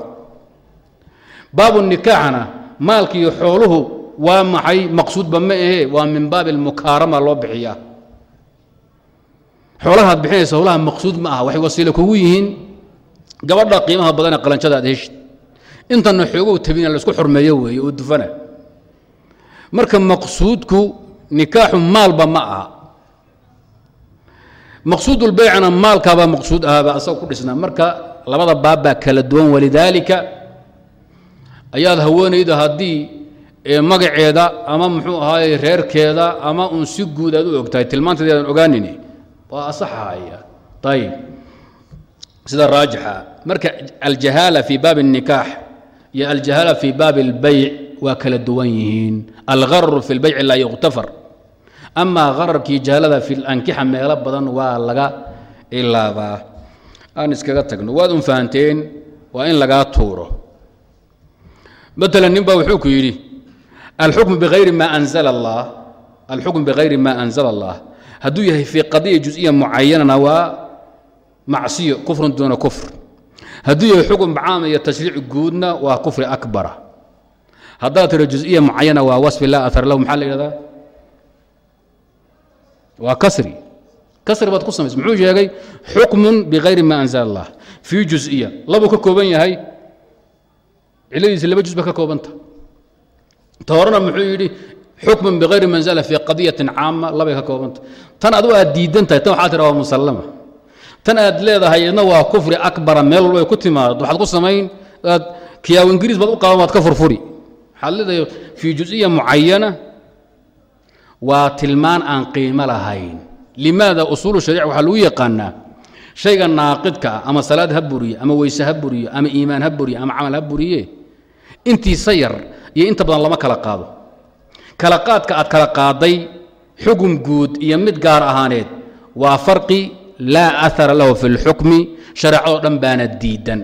Baabu nikaaxna maalka iyo xooluhu waa maxay? Maqsuudba ma ahe waa min baabi almukaarama loo bixiyaa xoolahaad bixinaysa howlaha maqsuud ma aha waxay wasiilo kugu yihiin gabadha qiimaha badane qalanjada aad heshid. Intana xoogow tabina la isku xurmeeyo weeye oo dufana. Marka maqsuudku nikaaxu maalba ma aha. Maqsuudulbeycna maalkaabaa maqsuud ahaaba asaga ku dhisnaa. Marka labada baabbaa kala duwan walidaalika ayaad haweenayda haddii magaceeda ama muxuu ahaaye reerkeeda ama uun si guud aad u ogtahay tilmaanteeda ogaanin waa asaxahaya ayib sida raajixa marka aljahaala fii baabi الnikaax iyo aljahaala fii baabi اlbayc waa kala duwan yihiin algararu fi اlbayci laa yuktafar amaa gararkii jahaalada fi lankixa meelo badan waa laga ilaabaa aan iskaga tagno waad un fahanteen waa in lagaa tuuro maalan nin baa wuxuu ku yidhi alxukm bغayri ma anzla اllah alxukm bغayri ma anzla اllah hadduu yahay fii qadiya juز'iya mucayanana waa macsiyo kufrun duuna kufr hadduu yahay xukm caama iyo tashriic guudna waa kufri akbara haddaad tiro juز'iya mucayana waa wasfi laa aar lahu maxaa la yihahdaa waa kasri kasri baad ku samaysa muxuu sheegay xukmun bغayri ma anzla اllah fii juز'iya labuu ka kooban yahay ciladiisi laba juz ba ka koobanta ta horena muxuu yidhi xukman bikayri manzala fii qadiyatin caama labay ka koobanta tan adigu aad diidan tahay tan waxaa tira waa musallama. Tan aad leedahay waa kufri akbara meel walba ku timaado waxaad ku samayn aad kiyaaw ingiriis baad u qaaban waad ka furfuri. Waxaad leedahay fii juز'iya mucayana waa tilmaan aan qiimo lahayn. Limaada usuulu shariica waxaa lagu yaqaanaa shayga naaqidka ah ama salaad ha buriye ama weyse ha buriyo ama iimaan ha buriye ama camal ha buriye intiisa yar iyo inta badan lama kala qaado kala qaadka aad kala qaaday xugum guud iyo mid gaar ahaaneed waa farqi laa aara lahu fi اlxukmi shareecadoo dhan baana diidan.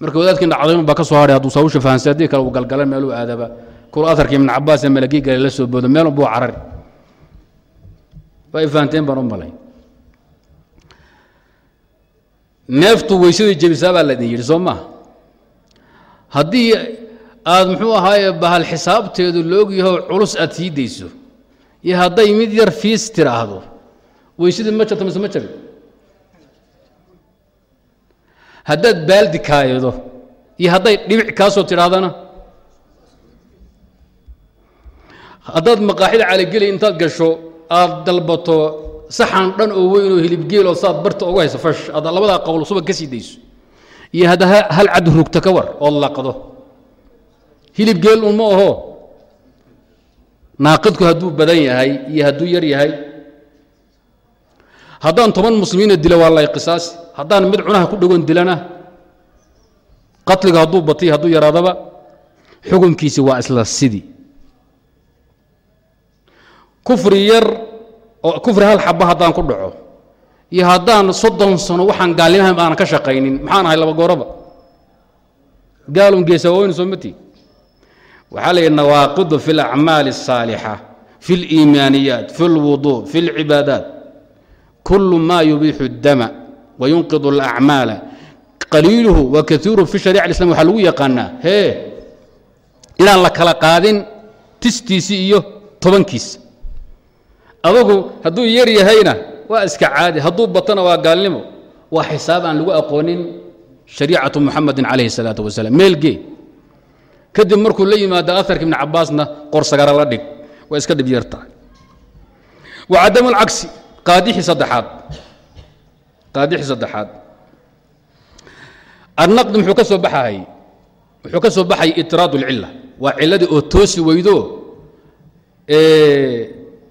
Marka wadaadkii dhacdayn baa ka soo hadhay hadduu sawusha fahansay haddii kale uu galgalan meeluu aadaba. Kul aharkii ibn cabaas ee malagii gale la soo boodo meel buu carari. Way fahanteen baan u malay. Neeftu weysadii jebisaa baa laydin yidhi soo maaha haddii aad muxuu ahaaye bahal xisaabteedu laogyaho culus aad sii dayso iyo hadday mid yar fiis tiraahdo. Weysadii ma jabto mise ma jabi haddaad baaldi kaayado iyo hadday dhibic kaasoo tidhaahdana haddaad maqaaxida caligeli intaad gasho aad dalbato saxan dhan oo weyn oo hilibgeeloo saad barta ugu hayso fash aad labadaa qowl subag ka sii dayso. Iyo hadda hal cad rugta ka war ood laqdo hilibgeel un ma aho naaqidku hadduu badan yahay iyo hadduu yar yahay. Haddaan toban muslimiina dilo waa lay qisaasi haddaan mid cunaha ku dhegon dilana qatliga hadduu batiy hadduu yaraadaba xukunkiisi waa isla sidii kufri yar oo kufri hal xaba haddaan ku dhaco iyo haddaan soddon sano waxaan gaalnimahan aanan ka shaqaynin maxaan ahay laba gooraba gaalun geesawooyni soo mati waxaa la yidhi nawaaqidu fi alacmaali الsaalixa fi اliimaaniyaat fi اlwuضuء fi اlcibaadaat kulu ma yubiixu اdama wayunqid اlacmaala qaliiluhu wa kaiiruhu fi sharica islam waxaa lagu yaqaanaa hee inaan la kala qaadin tistiisi iyo tobankiisa adugu hadduu yar yahayna waa iska caadi hadduu batona waa gaalnimo waa xisaab aan lagu aqoonin shariicatu muxamedin calayhi الsalaaةu wasalaam meelgee kadib markuu la yimaado aarka ibn cabaasna qorsagara la dhig. Waa iska dhib yar tahay wa cadamu lcagsi qaadixii saddexaad. Qaadixii saddexaad. Annaqdi muxuu ka baxahay wuxuu ka soo baxay itiraad اlcila waa ciladii oo toosi weydo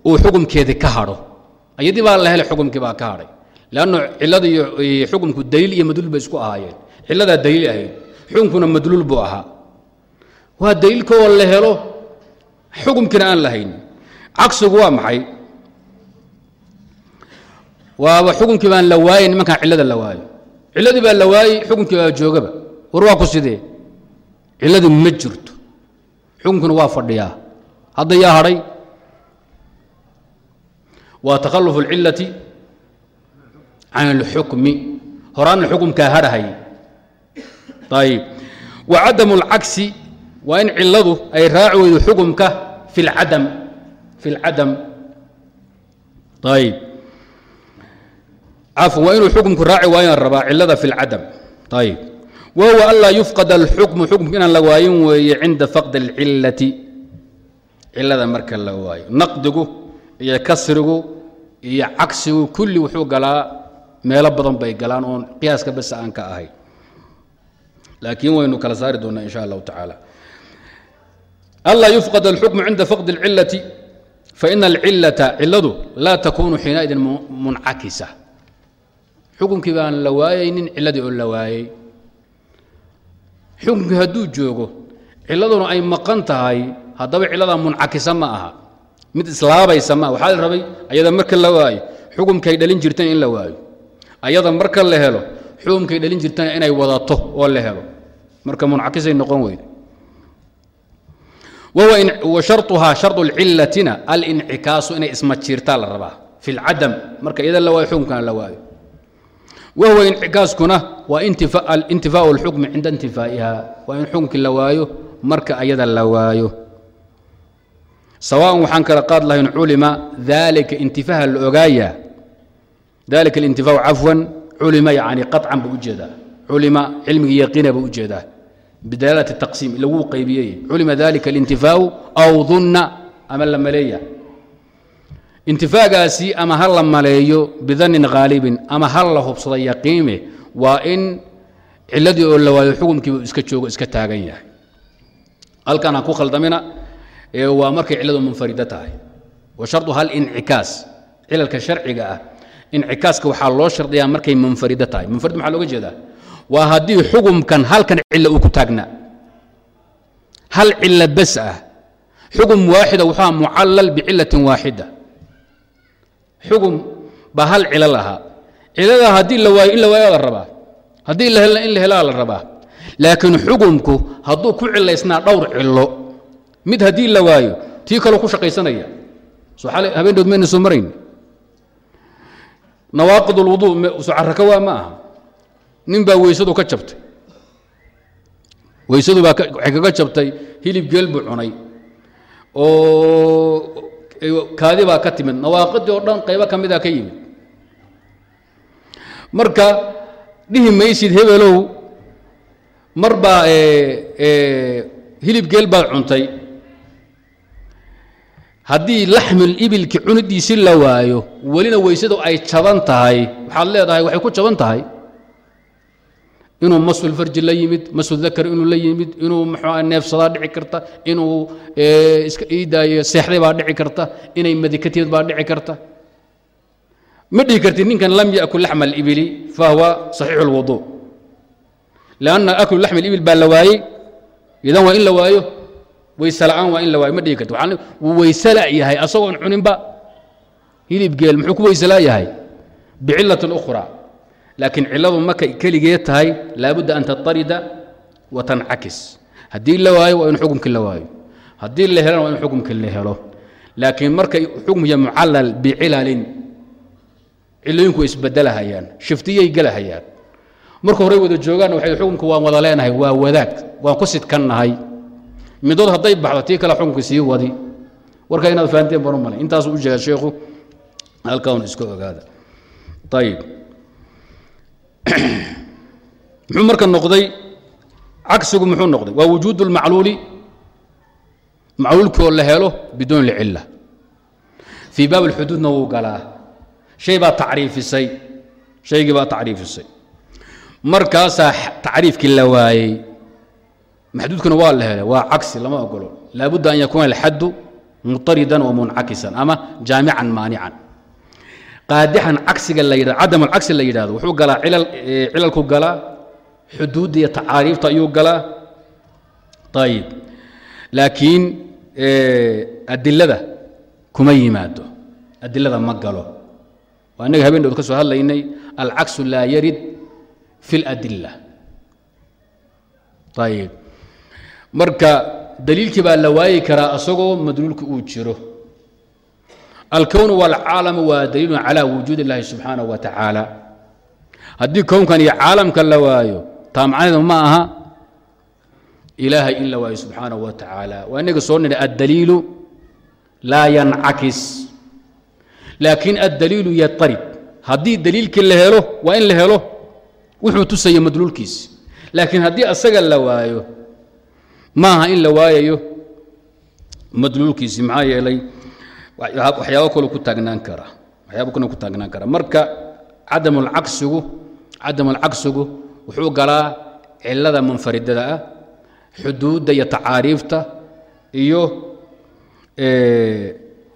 uu xukumkeedii ka hadho ayadii baa la helay xukumkii baa ka hadhay lanno cilada xukumku daliil iyo madluul bay isku ahaayeen. Ciladaa daliil ahayd. Xukumkuna madluul buu ahaa waa daliilkoo la helo xukumkiina aan lahayn cagsigu waa maxay waaba xukumkii baan la waayay nimankaan cilada la waayo ciladii baa la waayey xukumkii baa joogaba war waa ku sidee ciladu ma jirto xukunkuna waa fadhiyaa hadda yaa hadhay waa takhalufu اlcilati can اlxukmi horaana xukumkaa hadhahay ayib wa cadamu اlcagsi waa in ciladu ay raaci weydo xukumka fi اlcadam fi اlcadam ayib cafwan waa inuu xukumku raaci waayaan rabaa cilada fi اlcadam ayib wahuwa an laa yufqad alxukmu xukumka inaan la waayin weeye cinda faqd اlcilati cilada marka la waayo naqdigu iyo kasrigu iyo cagsigu kulli wuxuu galaa meelo badan bay galaan oon qiyaaska bas aan ka ahay laakiin waynu kala saari doonaa in sha allahu tacaala anlaa yufqad alxukmu cinda faqd اlcilati faina alcilata ciladu laa takunu xiinaidin muncakisa xukunkii baan la waayaynin ciladii oo la waayey xukunkii hadduu joogo ciladuna ay maqan tahay haddaba ciladaa muncakisa ma aha mid islaabaysa ma waxaa la rabay ayada marka la waayo xukumkay dhalin jirtana in la waayo ayada marka la helo xukumkay dhalin jirtana inay wadato oo la helo marka muncakisay noqon weyde wa sharuhaa shardu lcilatina alincikaasu inay isma jiirtaa la rabaa fi lcadam marka iyada la waayo xukumkana la waayo wahuwa incikaaskuna waa intifaau اlxukmi cinda intifaa'iha waa in xukumkii la waayo marka ayada la waayo sawaan waxaan kala qaad lahayn culima dalika intifaha la ogaaya dalika alintifaau cafwan culima yani qaطcan buu u jeedaa culima cilmigii yaqiina buu u jeedaa bidalaalati taqsiim laguu qaybiyey. Culima dalika alintifaau aw dunna ama la maleeya. Intifaagaasi ama ha la maleeyo bidannin haalibin ama ha la hubsada yaqiime waa in ciladii oo la waayo xukumkiibu iska joogo iska taagan yahay. Halkan ha ku khaldamina waa markay ciladu munfarida tahay. Wa sharduha alincikaas cilalka sharciga ah. Incikaaska waxaa loo shardiyaa markay munfarida tahay. Munfarid maxaa looga jeedaa waa haddii xukumkan halkan cilo uu ku taagnaa hal cilo bas ah. Xukum waaxida wuxua mucallal bicilatin waaxida xukum baa hal cilo lahaa cilada haddii la waayo in la waayaa la rabaa. Haddii in la helaa la rabaa. Laakiin xukumku hadduu ku cilaysnaa dhowr cilo mid haddii la waayo tii kaloo ku shaqaysanaya. Soo habeendood mayna soo marayn. Nawaaqid اlwudu waa ma aha nin baa weysadu ka jabtay. Weysadu baa waxay kaga jabtay hilib geel buu cunay oo kaadi baa ka timid. Nawaaqidii oo dhan qaybo ka mida ka yimid. Marka dhihi maysid hebelow mar baa hilib geel baad cuntay. Haddii laxmul ibilki cunidiisi la waayo welina weysadu ay jaban tahay waxaad leedahay waxay ku jaban tahay inuu masulfarji la yimid masudakar inuu la yimid inuu mxua neefsadaa dhici karta inuu iska iidaayo seexday baa dhici karta inay madikateed baa dhici karta. Ma dhihi kartid ninkan lam yakul laxma alibili fahuwa saxiixu اlwudu lanna aklu laxm alibil baa la waayey idan waa in la waayo weyse la'aan waa in la waayo ma dhihi karti wuu weyse yahay asagoon cuninba hilib geel muxuu ku weyse yahay? Bicilatin ukhra laakiin ciladu markay keligee tahay laabudda an tatarida wa tancakis haddii la waayo waa in xukumkii la waayo. Haddii la helana waa in xukumkii la helo. Laakiin markay xukumkiya mucallal bicilalin cilooyinku way isbedelahayaan shiftiyay gelahayaan marka horey wada joogaan waxay xukumka waan wada leenahay waa wadaag waan ku sidkannahay. Midood hadday baxdo tii kale xukumka sii wadi. Warka inaad fahanteen banu malay. Intaasuu u jeegaa sheekhu halkaa un iska ogaada. Ayib muxuu marka noqday cagsigu muxuu noqday? Waa wujuud اlmacluuli macluulkoo la helo biduun lcilla. Fii baab اlxuduudna wuu galaa. Shay baa tacriifisay. Shaygii baa tacriifisay. Markaasaa tacriifkii la waayey maxduudkuna waa la helay. Waa cagsi lama ogolo laabudda an yakuuna alxaddu mutaridan wa muncakisan ama jaamican maanican qaadixan cagsiga la yidhahdo cadam alcagsi la yidhahdo wuxuu galaa cilal cilalku galaa xuduudda iyo tacaariifta ayuu galaa ayib laakiin adilada kuma yimaado. Adilada ma galo. Waa innaga habeen dhowd ka soo hadlaynay alcaksu laa yarid fi اladila ayib marka daliilkii baa la waayi karaa asagoo madluulka uu jiro alkown wاlcaalamu waa daliilu calى wujuud اllahi subxaanaه wa tacaala haddii kownkan iyo caalamka la waayo taa macnaheedu ma aha ilaahay in la waayo subxaanaه wa tacaala waa inaga soo nidhi addaliilu laa yancakis laakiin addaliilu yatarib haddii daliilkii la helo waa in la helo wuxuu tusaya madluulkiisi laakiin haddii asaga la waayo maaha in la waayayo madluulkiisi maxaa yeelay waxyaabo kale ku taagnaan kara. waxyaabo kale ku taagnaan kara. marka cadam alcagsigu wuxuu galaa cilada munfaridada ah xuduudda iyo tacaariifta iyo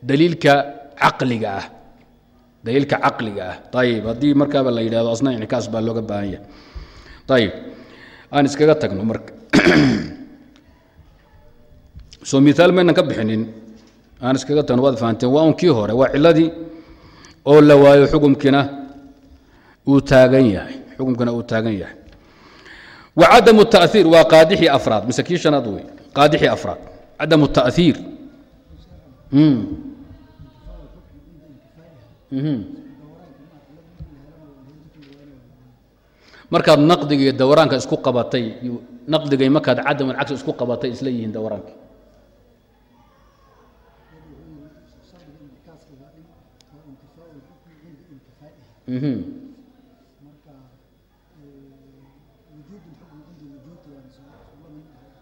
daliilka caqliga ah. daliilka caqliga ah. Ayib haddii markaaba la yidhahdo asna inxikaas baa looga baahan yahay. Ayib aan iskaga tagno marka. Soo miaal maynan ka bixinin aan iskaga tan waad fahanteen waa un hore waa ciladii oo la waayo xukumkiina uu taagan yahay xukumkina uu taagan yahay. Wa cadamu taaiir waa qaadixii afraad mise kii shanaad wey qaadixii afraad cadamu taaiir hmm. hmm. markaad naqdiga iyo dawraanka isku qabatay naqdigay markaad cadamu cagsi isku qabatay isla yihiin dawraanka Mhmm.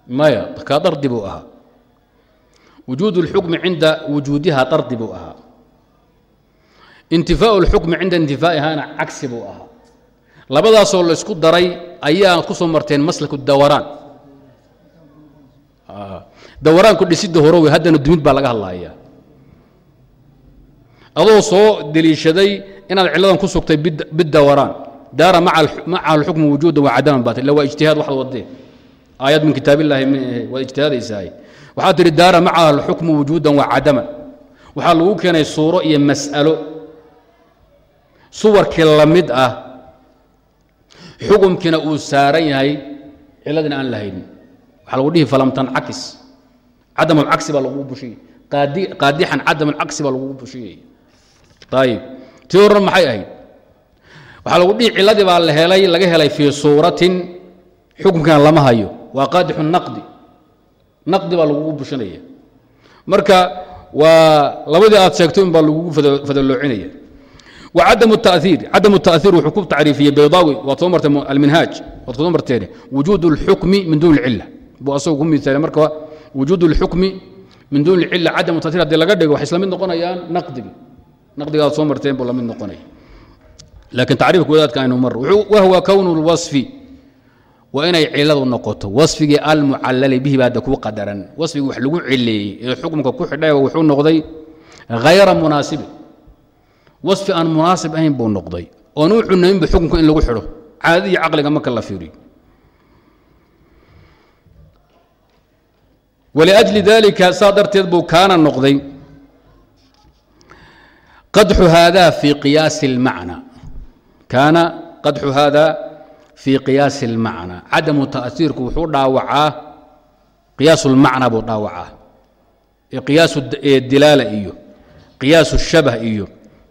maya kaa dardi buu ahaa. Wujuud اlxukmi cinda wujuudiha dardi buu ahaa. Intifaau اlxukmi cinda intifaaihaana cagsi buu ahaa. Labadaasoo la isku daray ayaa ku soo marteen maslaku dawaraan. Dawaraanku dhisidda hore haddana dumid baa laga hadlayaa. Adoo soo deliishaday inaad ciladan ku sugtay bidawaraan daara maca alxukmi wujuudan wa cadaman baat illa waa ijtihaad waxad wadee aayad min kitaab illaahi ahe waad ijtihaadaysaay waxaad tihi daara macaha alxukmu wujuudan wa cadaman. Waxaa lagu keenay suuro iyo mas'alo. Suwarkii la mid ah xukumkiina uu saaran yahay ciladina aan lahaynin waxaa lagu dhihi falam tancakis cadam alcagsi baa lagugu bushiyey. Qaadixan cadam alcagsi baa lagugu bushiyey. Ayib tii horan maxay ahayd waxaa lagu dhihi ciladii baa la helay laga helay fii suuratin xukumkiina lama hayo waa qaadixu naqdi naqdi baa lagugu bushinaya marka waa labadii aad sheegto in baa lagugu fadaloocinaya وعدم التأثير عدم التأثير وحكم تعريفية بيضاوي وتمرت المنهاج وتمرتين وجود الحكم من دون العلة بأصوكم مثال مركوا وجود الحكم من دون العلة عدم التأثير هذه لقد naqdiga ad soo marteen buu la mid noqonay. Laakiin tacriifka wadaadka aynu marro wahwa kownu اlwasfi waa inay ciladu noqoto wasfigii almucallali bihi baada ku qadaran. Wasfigii wax lagu cileeyey ee xukumka ku xidhay wuxuu noqday hayra munaasibin wasfi aan munaasib ahayn buu noqday oon u cunaynba xukunka in lagu xidho. Caadi caqliga marka la fiiriyo waliajli dalika saa darteed buu kaana noqday qadxu haada fii qiyaasi اlmacna kaana qadxu haada fii qiyaasi اlmacna cadamu ta'siirku wuxuu dhaawacaa qiyaasu اlmacna buu dhaawacaa qiyaasu dilaala iyo qiyaasu shabah iyo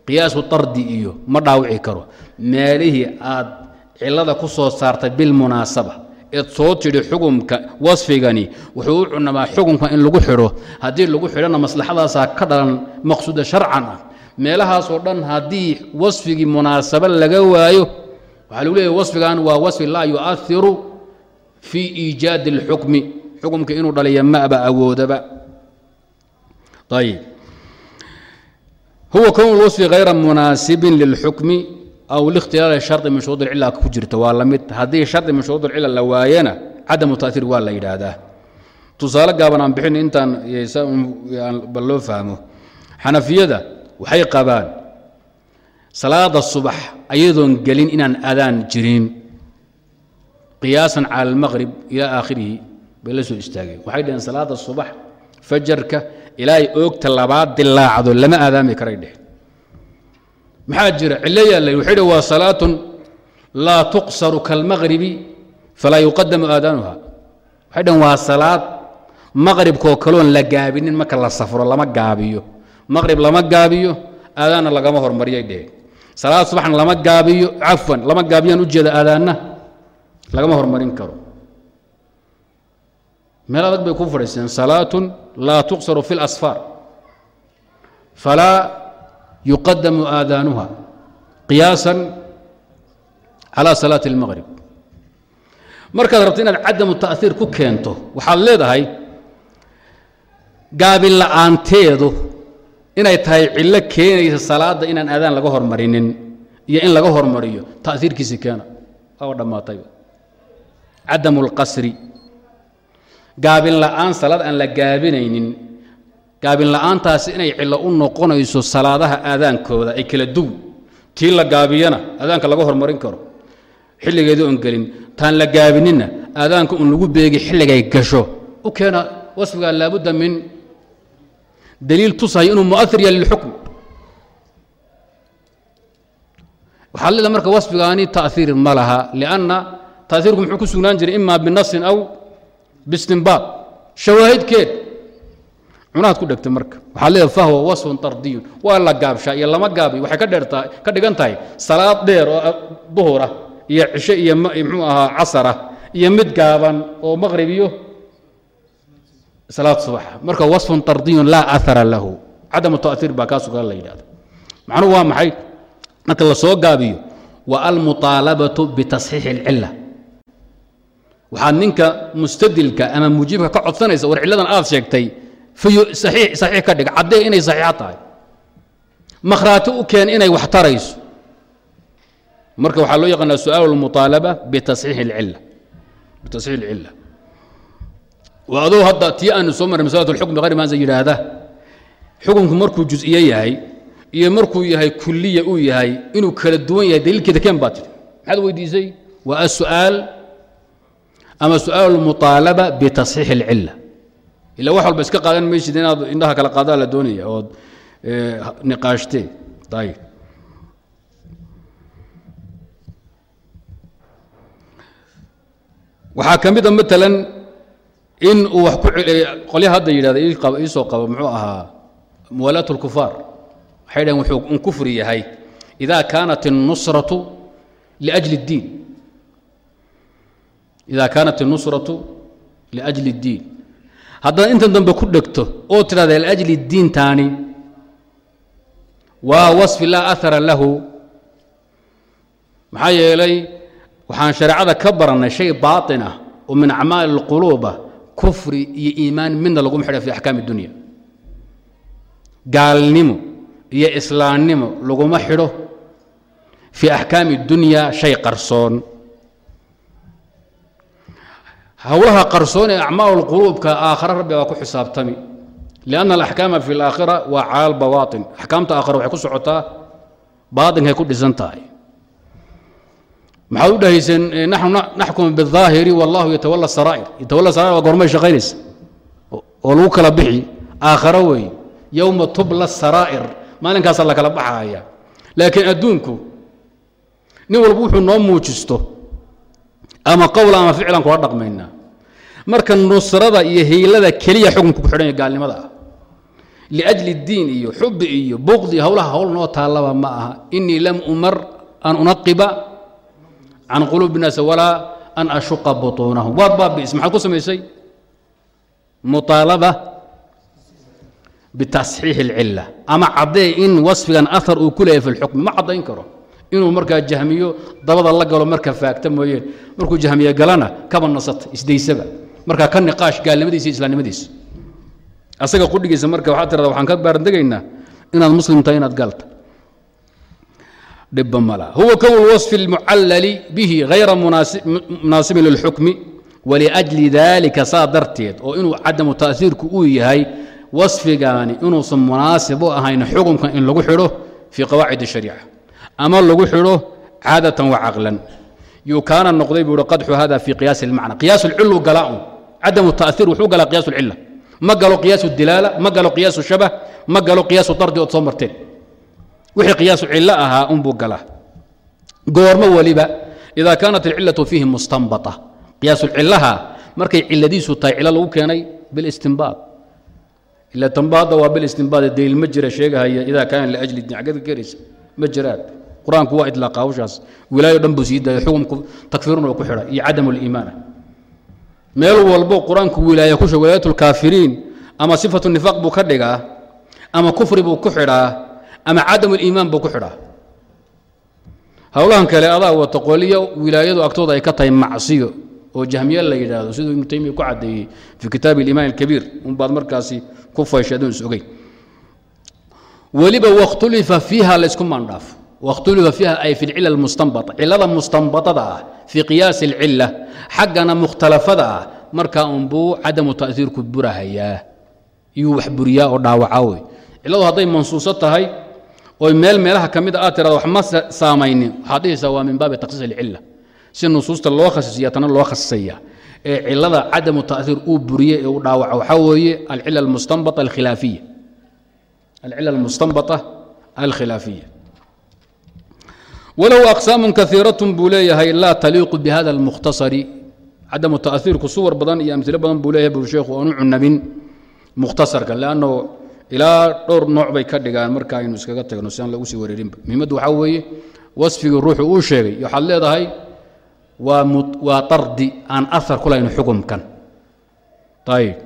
qiyaasu tardi iyo ma dhaawici karo meelihii aad cilada ku soo saartay bilmunaasaba eed soo tidhi xukumka wasfigani wuxuu u cunamaa xukumka in lagu xidho haddii lagu xidhona maslaxadaasaa ka dhalan maqsuuda sharcan ah meelahaasoo dhan haddii wasfigii munaasabo laga waayo waxaa lagu leeyahy wasfigan waa wasfi laa yu'ahiru fii iijaadi اlxukmi xukumka inuu dhaliya maba awoodaba ayib هو كون الوصف غير مناسب للحكم aw likhtilaali shardi min shuruud alcila ku jirta waa la mid haddii shardi min shuruud alcila la waayana cadamu taaiir waa la yidhaahdaa tusaale gaaban aan bixin intaan bal loo fahmo xanafiyada waxay qabaan salaada subax ayadoon gelin inaan adaan jirin. Qiyaasan cala almaqrib ilaa aakhirihi bay la soo istaageen. Waxay dhaheen salaada subax fajarka ilaahay oogta labaad dilaacdo lama aadaami karay dheh. Maxaa jira? Cilo yaallay waxay dheh waa salaatun laa tuqsaru kalmaqribi falaa yuqadamu aadaanuha. Waxay dhaheen waa salaad maqribkoo kaloon la gaabinin marka la safro lama gaabiyo maqrib lama gaabiyo aadaanna lagama hormariyay dheh salaad subaxna lama gaabiyo cafwan lama gaabiyaan ujeeda aadaanna lagama hormarin karo meel adag bay ku fadhiiseen salaatun laa tuqsaru fi اlasfaar falaa yuqadamu aadaanuha qiyaasan calى salaati اlmaqrib markaad rabto inaad cadamu taأhiir ku keento waxaad leedahay gaabin la'aanteedu inay tahay cillo keenaysa salaadda inaan aadaan laga hormarinin iyo in laga hormariyo ta'iirkiisi keena. Waa dhammaatayba cadamu اlqasri gaabin la'aan salaad aan la gaabinaynin. Gaabin la'aantaasi inay cillo u noqonayso salaadaha aadaankooda ay kala duw. Tii la gaabiyana aadaanka laga hormarin karo. Xilligeedii on gelin. Taan la gaabininna aadaanka un lagu beegi xilligay gasho. U keena wasfigaa laabudda min daliil tusaya inuu muair yahay lilxukm waxaad leedahay marka wasfigaani ta'iir ma laha lianna ta'iirku muxuu ku sugnaan jiray ima binasin aw bistinbaad shawaahidkeed cunahaad ku dhegtay marka. Waxaad leedahay fahwa wasfun tardiyun waa la gaabshaa iyo lama gaabiyo waxay ka dhigan tahay salaad dheer oo duhura iyo cishe iyo muxuu ahaa casara iyo mid gaaban oo maqrib iyo salaad subax marka wasfun tardiyun laa aara lahu cadamu ta'iir baa kaa sugan la yidhahda macnuhu waa maxay marka la soo gaabiyo wa almuطaalabatu bitasxiixi اlcila waxaad ninka mustadilka ama mujiibka ka codsanaysa war cilladan aad sheegtay saxiix ka dhig caddee inay saxiixa tahay makhraati u keen inay wax tarayso marka waxaa loo yaqaanaa su'aal اlmuطaalaba bitasxiix اlcila adou hadda tii aanu soo marray maslatu xukmi yidhaahda xukunku markuu jusiye yahay iyo markuu yahay kuliya uu yahay inuu kala duwan yahay daliilkeeda keen baa tiri. Maxaad weydiisay? Waa asuaal ama suaal muaalaba bitasxiix اlcila ila wax walba iska qaadan maysid inaad indhaha kala qaadaa la doonaya ood eh, niqaashtee ayb waxaa ka mida maalan in uu wax ku qolya hadda yidhahda ii soo qabo muxuu ahaa muwaalaat اlkufaar waxay dhaheen wuxuu un kufri yahay ida kaanat الnusratu liأjli الdiin ida kaanat الnusratu liأjli الdiin haddaad intan dambe ku dhegto oo tidhahda liأjli diintaani waa waصfi laa ahara lahu maxaa yeelay waxaan shareecada ka barannay shay baaطin ah oo min acmaali اlquluuba kufri iyo iimaan midna laguma xidha fi axkaam اdunya gaalnimo iyo islaamnimo laguma xidho fii axkaami اdunya shay qarsoon howlaha qarsoon ee acmaal اlquluubka aakhare rabbi baa ku xisaabtami lianna alaxkaama fi اlaakhira waa cala albawaaطin axkaamta aakhare waxay ku socotaa baatinkay ku dhisan tahay maxaad u dhahayseen eh, naxkum biاaahiri wاllahu yatawala sara'ir yatawala sarair waa gormay shaqaynaysa. Oo lagu kala bixi aakharo weeye. Yowma tubla saraa'ir. Maalinkaasaa la kala baxaya laakiin adduunku nin walba wuxuu noo muujisto. Ama qowla ama ficlan kula dhaqmaynaa marka nusrada iyo hiylada keliya xukunku ku xidhanya gaalnimada ah. Liajli diin iyo xubi iyo buqdi howlaha howl noo taalaba ma aha. Inii lam umar an unaqiba can quluubi الnaas walaa an ashuqa buطuunahum waad baabi'is maxaad ku samaysay muطaalaba bitasxiix اlcila ama caddee in wasfigan ahar uu ku leeyahy fi اlxukmi ma caddayn karo inuu markaa jahmiyo dabada la galo marka faagta mooyeen markuu jahmiye galana kaba nasata isdaysaba markaa ka niqaash gaalnimadiisa iyo islaamnimadiisa asaga qudhigiisa marka waxaad tirada waxaan ka baarandegaynaa inaad muslim tahay inaad gaalta dhibba mala huwa kown lwasfi اlmucallali bihi hayra munaasibin lilxukmi waliأjli dalika saa darteed oo inuu cadamu taأhiirku uu yahay wasfigaani inuusan munaasib u ahayn xukumkan in lagu xidho fii qawaacid الshariica ama lagu xidho caadatan wacaqlan yuu kaana noqday buu hi qadxu hada fi qiyaas اlmacna qiyaas اlcilu galaa un cadamu taأhiir wuxuu galaa qiyaas اlcila ma galo qiyaas اdilaala ma galo qiyaas shabh ma galo qiyaas dardi ood soo marteen wixii qiyaasu cillo ahaa unbuu gala goormo weliba idaa kaanat alcillatu fiihi mustanbata. Qiyaasul cillaha markay ciladiisu tahay cillo lagu keenay bilistinbaad. Ila waa bilistinbaad daliil ma jira sheegahaya idaa kaana liajli dingad keraysa ma jiraan qur'aanku waa idlaaqa hawshaas wilaayo dhan buu sii daaya xukumku takfiirun ku xidha iyo cadamu liimaana meel walbo qur'aanku wilaaya ku sheeg lkaafiriin ama sifatu nifaaq buu ka dhigaa ama kufri buu ku xidhaa ama cadam اliimaan buu ku xidhaa howlahan kale adaa wata qoliyo wilaayadu agtooda ay ka tahay macsiyo oo jahmiye la yidhaahdo siduu ibnu taymiya ku caddeeyey fii kitaabi اliimaan اlkabiir unbaad markaasi ku fayshay adun is ogey weliba wakhtulifa fiiha laysku maandhaafo wakhtulifa fiiha ay fi lcila almustanbata cilada mustanbatada ah fii qiyaasi اlcila xaggana mukhtalafada ah markaa unbuu cadamu ta'hiirku burahayaa iyuu wax buriyaa oo dhaawacaa wey ciladu hadday mansuuso tahay oy meel meelaha ka mid a aad tirado wax ma saamaynin. Waxaad dhihaysaa waa min baabi takhsiis alcila si nusuusta loo khasisiya tana loo khasisaya. Ee cilada cadamu ta'hiir uu buriye ee uu dhaawaco. Waxaa weeye alcila almustanbata alkhilaafiya. Alcila almustanbata alkhilaafiya. Walow aqsaamun kaiiratun buu leeyahay laa taliiqu bihada almukhtasari. Cadamu ta'hiirku suwar badan iyo amhilo badan buu leeyahay buu sheekhu aanu cunabin mukhtasarka leanno ilaa dhowr nooc bay ka dhigaan marka aynu iskaga tagno si aan lagu sii wareerinba muhimaddu waxaa weeye wasfigii ruuxu uu sheegay waxaad leedahay waa waa tardi aan ahar ku lahayn xukumkan ayib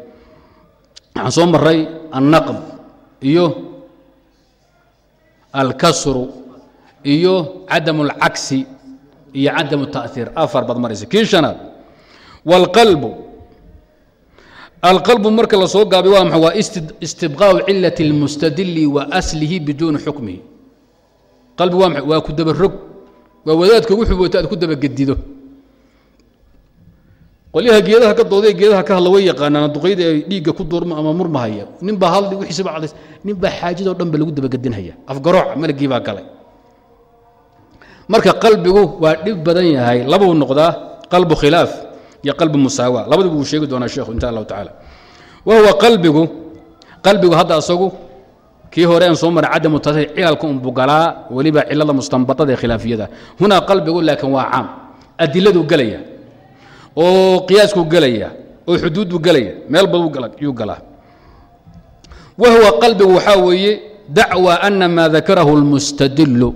waxaan soo maray annaqd iyo alkasru iyo cadam اlcagsi iyo cadam الtaأhiir afar baad maraysa kii shanaad wاlqalbu alqalbu marka la soo gaabay waa maa waa istibqaau cilat اlmustadili wa slihi biduuni xukmihi qalbi waa maa waa ku dabarog waa wadaadka wuxuu wata aad ku dabagedido qolyaha geedaha ka dooday geedaha ka hadla way yaqaanaana duqayda ay dhiigga ku duurma ama murmahaya ninbaa hadli wixiisaba cadays ninbaa xaajadoo dhan ba lagu dabagedinhaya afgarooc malagii baa galay. Marka qalbigu waa dhib badan yahay labuu noqdaa qalbu khilaaf iyo qalbu musaawa. Labadibu wuu sheegi doonaa sheekhu insha allahu tacaala wa huwa qalbigu qalbigu hadda asagu kii hore aan soo maray cadamu tasir cilalka unbu galaa weliba cilada mustanbatada ee khilaafiyada hunaa qalbigu laakiin waa caam. Adiladuu gelaya oo qiyaasku gelaya oo xuduudbu gelaya meel baduu yuu galaa. Wa huwa qalbigu waxaa weeye dacwa ana maa dakarahu اlmustadilu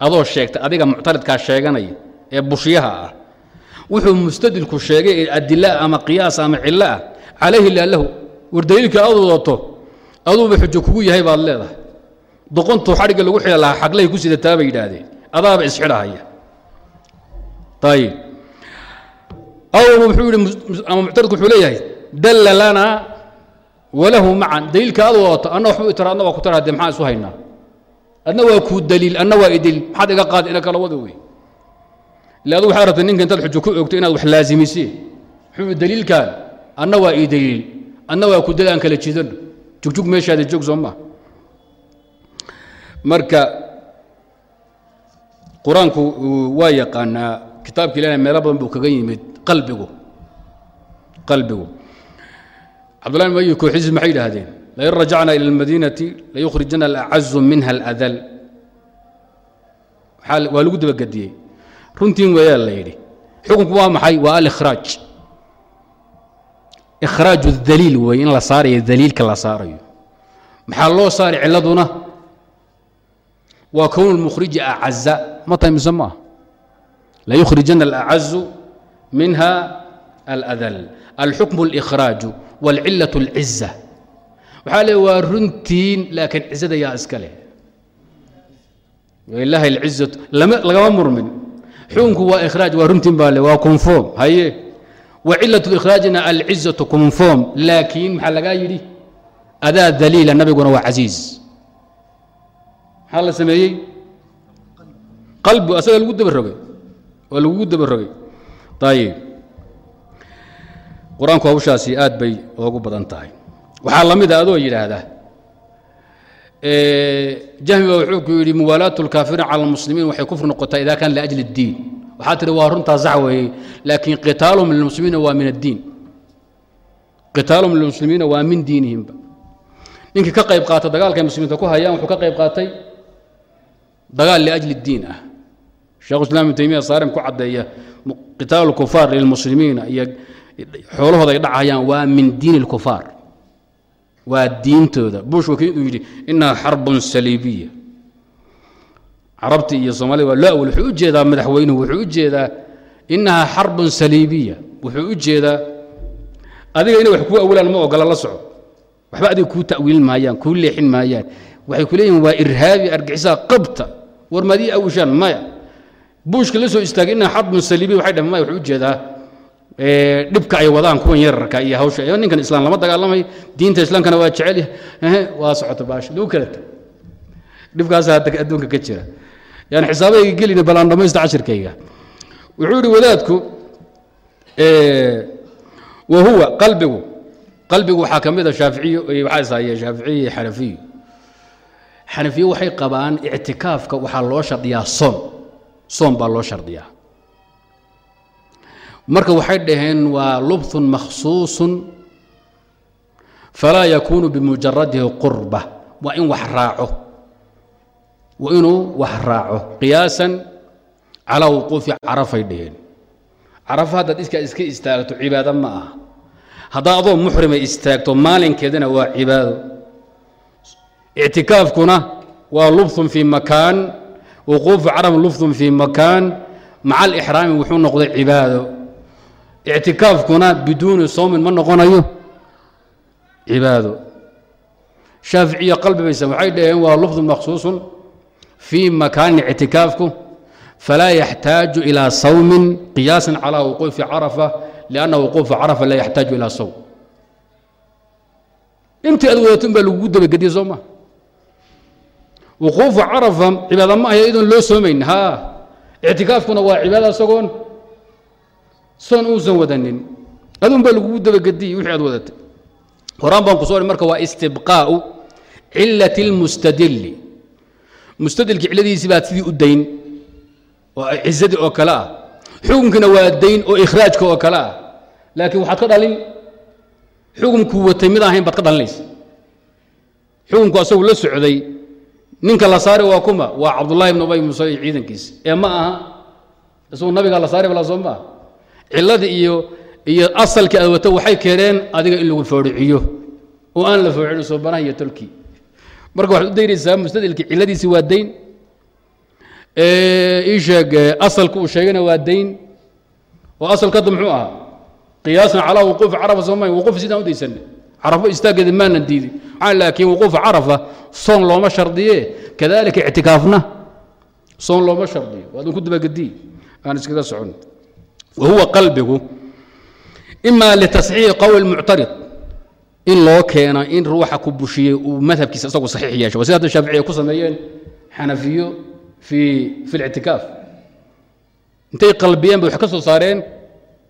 adoo sheegtay adiga muctaridkaa sheeganaya ee bushyaha ah wuxuu mustadilku sheegay ee adilaah ama qiyaas ama cilo ah. Calayhi laalahu war daliilka aad wadato aduuba xujo kugu yahay baad leedahay. Doqontuu xadhigga lagu xidhi lahaa xaglahay ku sidataa bay yidhaahdeen. Adaaba isxidhahaya ayib wuxuu yihi ama muctaridku wuxuu leeyahay dalla lanaa walahu macan daliilka aad wadato anna waxbu itira adna waa ku tara de maxaa isu haynaa? Adna waa kuu daliil adna waa idil. Maxaad iga qaad ina kala wada wey adu waad rabta ninka intaad xujo ku ogto inaad wax laazimisee xuu daliilkan anna waa ii daliil. Anna waa kudal aan kala jiidano jugjug meeshaada joog soo maa marka qur'aanku waa yaqaanaa kitaabka ilaahay meelo badan buu kaga yimid qalbigu. Qalbigu. Cabdullahi mayi kooxidiis maxay yidhaahdeen? Lain rajacnaa ila almadiinati layukhrijana alacazu minha aladal. Waa lagu dabagediyey runtiin weeyaa la yidhi xukunku waa maxay waa alikhraaj ikhraaj اdaliil weeye in la saarayo daliilka la saarayo maxaa loo saari ciladuna waa kown اlmukhriji acaza ma tahay mise maaha layukhrijana alacazu minha aladal alxukmu اlإkhraaju wاlcilaة اlciza waxaa le waa runtiin laakiin cizada yaa iska leh ilaahi alcizatu lagama murmin xukunku waa ikhraaj waa runtiin baa le waa conform haye? Wa cilaة ikhraajina alcizatu conform laakiin maxaa lagaa yidhi? Adaa daliila nabiguna waa casiiz maxaa la sameeyey? Qalbi asaga lagu dabarogay waa lagugu dabarogay ayib qur'aanku hawshaasi aad bay oogu badan tahay. Waxaa la mid a adoo yidhaahda jahmi baa wuxuu ku yidhi muwaalaatu lkaafiriin cala almuslimiin waxay kufri noqotaa ida kan liajli اddiin waxaa tihi waa runtaa sax weeye laakiin qitaalum lilmuslimiina waa min addiin qitaalum lilmuslimiina waa min diinihimba ninkii ka qayb qaata dagaalka ay muslimiinta ku hayaan wuxuu ka qayb qaatay dagaal liajli اddiin ah sheekhu islam ibn taymiya saarim ku caddeeya qitaalu lkufaar lilmuslimiina iyo xoolahooda ay dhacayaan waa min diini اlkufaar waa diintooda. Bush wakiil uu yidhi inaha xarbun saliibiya carabti iyo soomaalida waa loo awal wuxuu u jeedaa madaxweynuhu wuxuu u jeedaa inahaa xarbun saliibiya wuxuu u jeedaa adiga inay wax kuu awilaan ma ogola la soco. Waxba adiga kuu ta'wiilin maayaan kuu leexin maayaan. Waxay ku leeyihiin waa irhaabi argixisaa qabta. War maadii awishaan maya. Buushka la soo istaagay inaha xarbun saliibiya waxay dhaheen maya wuxuu u jeedaa dhibka ay wadaan kuwan yararka iyo hawsha. Ninkan islaam lama dagaalamay diinta islaamkana waa jecel waa socota baasha. Lagu kala tag. Dhibkaasa adduunka ka jira. Yani xisaabayga gelina balaan dhamaysta cashirkayga. Wuxuu yihi wadaadku wa huwa qalbigu. Qalbigu waxaa ka mid a shaaficiyo waxaa ishaye shaaficiyo iyo xanafiyo xanafiyo waxay qabaan ictikaafka waxaa loo shardiyaa soon. Soon baa loo shardiyaa marka waxay dhaheen waa lubثun makhsuuصu falaa yakuunu bimujaradihi qurba waa in wax raaco waa inuu wax raaco qiyaasan calaa wuquufi carafay dhaheen carafa haddaad iskaa iska istaagto cibaado ma aha haddaa adoo muxrima istaagto maalinkeedana waa cibaado ictikaafkuna waa lubثun fii makaan wuquufu caraf lubثun fii makaan maca alixraami wuxuu noqday cibaado ictikaafkuna biduuni soomin ma noqonayo cibaado shaaficiya qalbi baysa waxay dhaheen waa lufdun makhsuusun fii makaani ictikaafku falaa yaxtaaju ilaa sawmin qiyaasan calaa wuquufi carafa lianna wuquufa carafa laa yaxtaaju ilaa sawm intii aad wadato baa lagugu dabagediye soo ma wuquufu carafa cibaada ma ahay idoon loo soomayn ha ictikaafkuna waa cibaada isagoon soon uusan wadanin. Adun baa lagugu dabagediyey wixii aad wadatay. Horaan baan ku soo marka waa istibqaa'u cilati اlmustadili mustadilki cilladiisii baad sidii u dayn. Oo cisadii oo kale ah. Xukunkina waa dayn oo ikhraajka oo kale ah. Laakiin waxaad ka dhalin xukunkuu watay mid ahayn baad ka dhalinaysa. Xukunku asagu la socday ninka la saari waa kuma waa cabdullahi ibn ubay musa iyo ciidankiisa ee ma aha isagu nabigaa la saari bala soo maaha cilladii iyo iyo asalkii aad wato waxay keeneen adiga in lagu fooriciyo oo aan la fooricin soobanaha iyo tolkii. Marka waxaad u daynaysaa mustadilkii cilladiisii waa dayn ii sheeg asalku uu sheegayna waa dayn oo asalka hadda muxuu ahaa qiyaasan calaa wuquufi carafa sooma wuquuf sidaan u daysanay. Carafo istaaggeeda maanan diidin. Laakiin wuquufa carafa soon looma shardiye. Kadalika ictikaafna soon looma shardiyo waadun ku dabagediye aan iskaga socon wahuwa qalbigu. Ima litasxiixi qowl muctarid in loo keeno in ruuxa ku bushiyey uu madhabkiisa isagu saxiix yeesho. Waa sida hadda shaaficiya ku sameeyeen xanafiyo fi اlictikaaf intay qalbiyeen bay wax ka soo saareen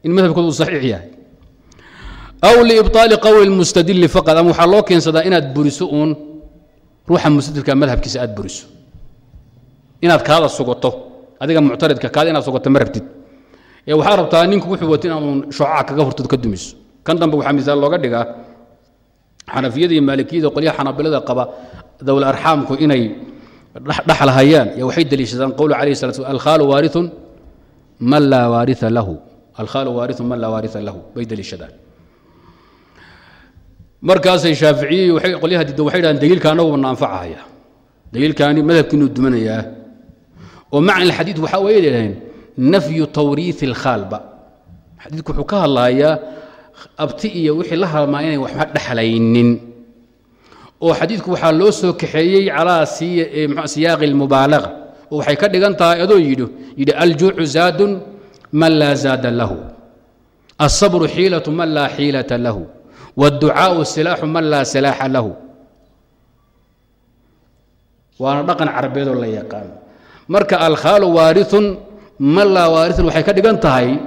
in madhabkooda uu saxiix yahay. Aw liibطaali qowli mustadili faqad ama waxaa loo keensadaa inaad buriso uun ruuxa mustadilka madhabkiisa aad buriso. Inaad kaada sugato adiga muctaridka kaada inaad sugato ma rabtid ee waxaa rabtaa ninku wuxuu wato inaaduun shoocaca kaga hortod ka dumiso. Kan dambe waxaa misaal looga dhigaa xanafiyada iyo maalikiyada qolyaha xanaabilada qaba dowla arxaamku inay dhaxlahayaan y waxay deliishadaan qowlu alayh sala sl alkhaalu waariun man laa waaria lahu. Alkhaalu waariun man laa waaria lahu. Bay deliishadaan. Markaasay shaaficiyey waay qolyaha dida waxay dhahaan daliilka anaguba na anfacahaya daliilkaani madhabkiinuu dumanayaa. Oo macna alxadiid waxaa weeye dhaheen nafyu tawriiثi اlkhaalba xadiidku wuxuu ka hadlayaa abti iyo wixii la halmaa inay waxba dhexlaynin oo xadiidku waxaa loo soo kaxeeyey calaa siyaaqi اlmubaalaga oo waxay ka dhigan tahay adoo yidhi yidhi aljuucu zaadun man laa zaada lahu الصبر حيلة من لا حيلة له والدعاء سلاح من لا سلاح له waana dhaqan carabeedoo la yaqaan marka alkhaalu waariun man laa waxay ka dhigan tahay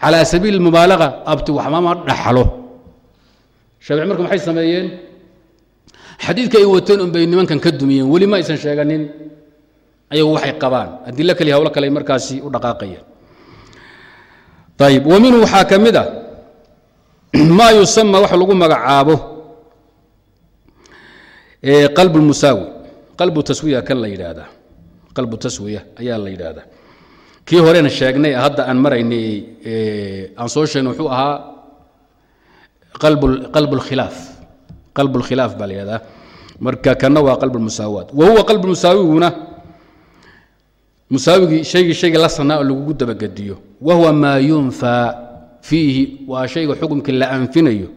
calaa sabiili mubaalaga abti waxmama dhaxlo. Shaafici marka maxay sameeyeen? Xadiidka ay wateen un bay nimankan ka dumiyeen weli ma aysan sheeganin ayagu waxay qabaan. Adilo kaliya hawlo kale markaasi u dhaqaaqayeen. Ayib wa minhu waxaa ka mid a maa yusama wax lagu magacaabo qalb musaawi qalbu taswiya kan la yidhaahdaa. Qalbu taswiya ayaa la yidhaahdaa kii horena sheegnay hadda aan maraynay aan soo sheegnay wuxuu ahaa qalb اlkhilaaf qalb اlkhilaaf baa la yidhahdaa marka kanna waa qalb اlmusaawaat wa huwa qalb musaawiguna musaawigii shaygii shayga la sanaa oo lagugu dabagediyo wa huwa maa yunfaa fiihi waa shayga xukumkii la anfinayo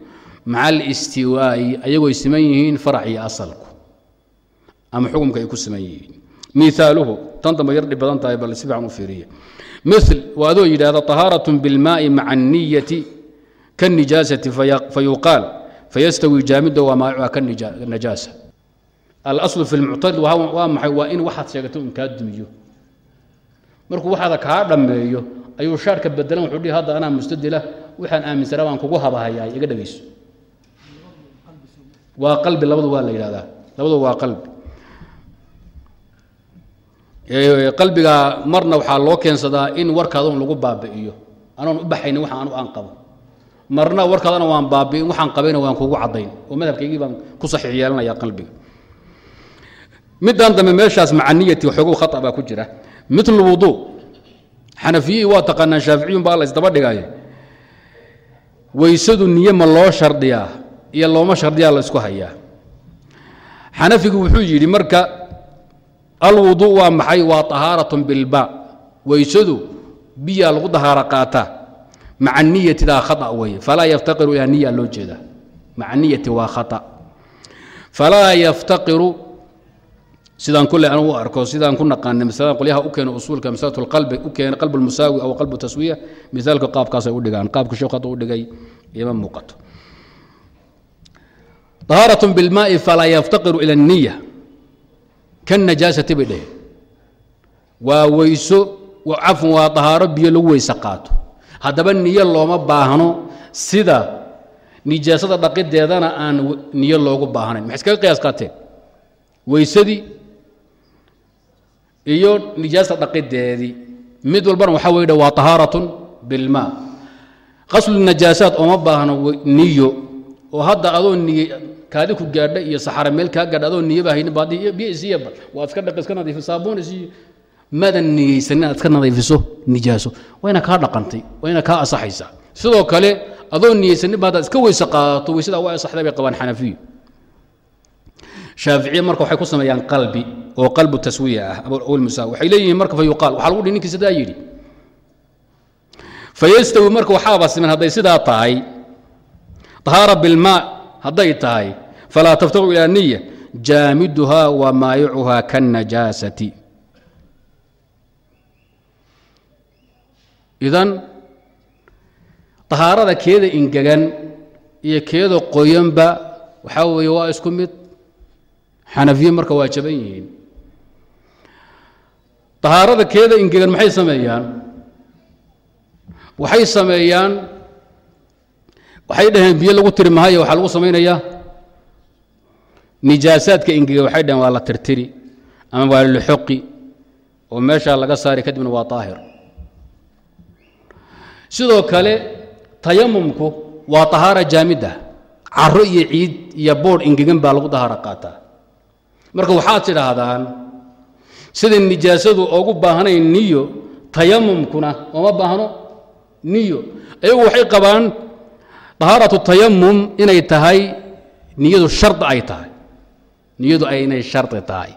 maca alistiwaa'i ayagoo ay siman yihiin farac iyo asalku ama xukumka ay ku siman yihiin miaaluhu tan dambe yar dhib badan tahay bal si fiican u fiiriya mil waa adoo yidhahda طahaaraة biاlmaai maca الniyati kaالnijaasati fayuqaal fayastawi jaamida wamaacuha kanajaasa alaslu fi lmuctarid waa maxay waa in waxaad sheegato un kaa dumiyo markuu waxaada kaa dhammeeyo ayuu shaarka bedelan wuxuu dhihi hadda anaa mustadila waxaan aaminsanaa waan kugu habahayaa iga dhegayso waa qalbi labadu waa la yidhahdaa labadu waa qalbi qalbiga marna waxaa loo keensadaa in warkaadun lagu baabi'iyo. Anoon u baxaynin waxa anu aan qabo. Marna warkaadana waan baabi'in waxaan qabayna waan kugu caddayn. Oo madhabkaygii baan ku saxiix yeelanaya qalbiga. Middan dambe meeshaas macaniyati waxoogow khata baa ku jira. Mitl wuduu xanafiyihii waa taqaanaan shaaficiyun baa la isdaba dhigay weysadu niye ma loo shardiyaa iyo looma shardiyaa la isku hayaa. Xanafigu wuxuu yidhi marka alwuduu waa maxay waa طahaaratun bilba weysadu biyaa lagu dahaaro qaataa maca niyatidaa khaa weeye falaa yaftaqiru ilaa niya loo jeedaa maca niyati waa khaa falaa yaftaqiru sidaan kule anu u arko sidaan ku naqaana masalada qolyaha u keena usuulka masalatu lqalbi u keena qalb musaawi aw qalbu taswiya misaalka qaabkaasay u dhigaan qaabka sheekhu hadda u dhigay ima muuqato طahaaراة bاlmaai falaa yaftaqiru ilى الniya ka najaasati bay dhaheen. Waa weyso cafwan waa dahaaro biyo lagu weyso qaato. Haddaba niyo looma baahno sida nijaasada dhaqideedana aan niyo loogu baahnayn. Maxay iskaga qiyaas qaateen? Weysadii iyo nijaasa dhaqideedii mid walbana waxaa wey waa طahaaratun bilmaa qaslu najaasaad ooma baahno niyo. Oo hadda adoo niy kaadi ku gaadha iyo saxara meel kaa gaadha adoo niyaba haynin baad biyo isiiya bal. Waad iska dhaq iska nadiifi saabuun isiiyo maadan niyeysanin inaad iska nadiifiso nijaaso. Wayna kaa dhaqantay wayna kaa asaxaysaa. Sidoo kale adoo niyeysanin ba iska weyse qaadato weysada waa asaxday bay qabaan xanafiyu shaaficiya marka waxay ku sameeyaan qalbi oo qalbu taswiya ah awlmusa waxay leeyihiin marka fa waxaa lagu dhihi ninkii sidaa yidhi fayastawi marka waxaaba siman hadday sidaa tahay طahaara bilmaa hadday tahay falaa taftaru ilaa niya jaamiduhaa wa maayicuhaa kannajaasati idan ahaarada keeda ingegan iyo keeda qoyanba waxa weeye waa isku mid xanafiye marka waa jaban yihiin ahaarada keeda ingegan maxay sameeyaan waxay sameeyaan waxay dhaheen biyo lagu tiri mahaye waxaa lagu samaynayaa nijaasaadka ingega waxay dhaheen waa la tirtiri ama waa lixoqi oo meeshaa laga saari kadibna waa daahir. Sidoo kale tayamumku waa tahaara jaamida. Caro iyo ciid iyo boodh ingegan baa lagu dahaaro qaataa. Marka waxaad tidhaahdaan sida nijaasadu ogu baahnayn niyo tayamumkuna ooma baahno niyo. Ayagu waxay qabaan طahaaraة tayamum inay tahay niyadu shar ay tahay niyadu inay shardi tahay.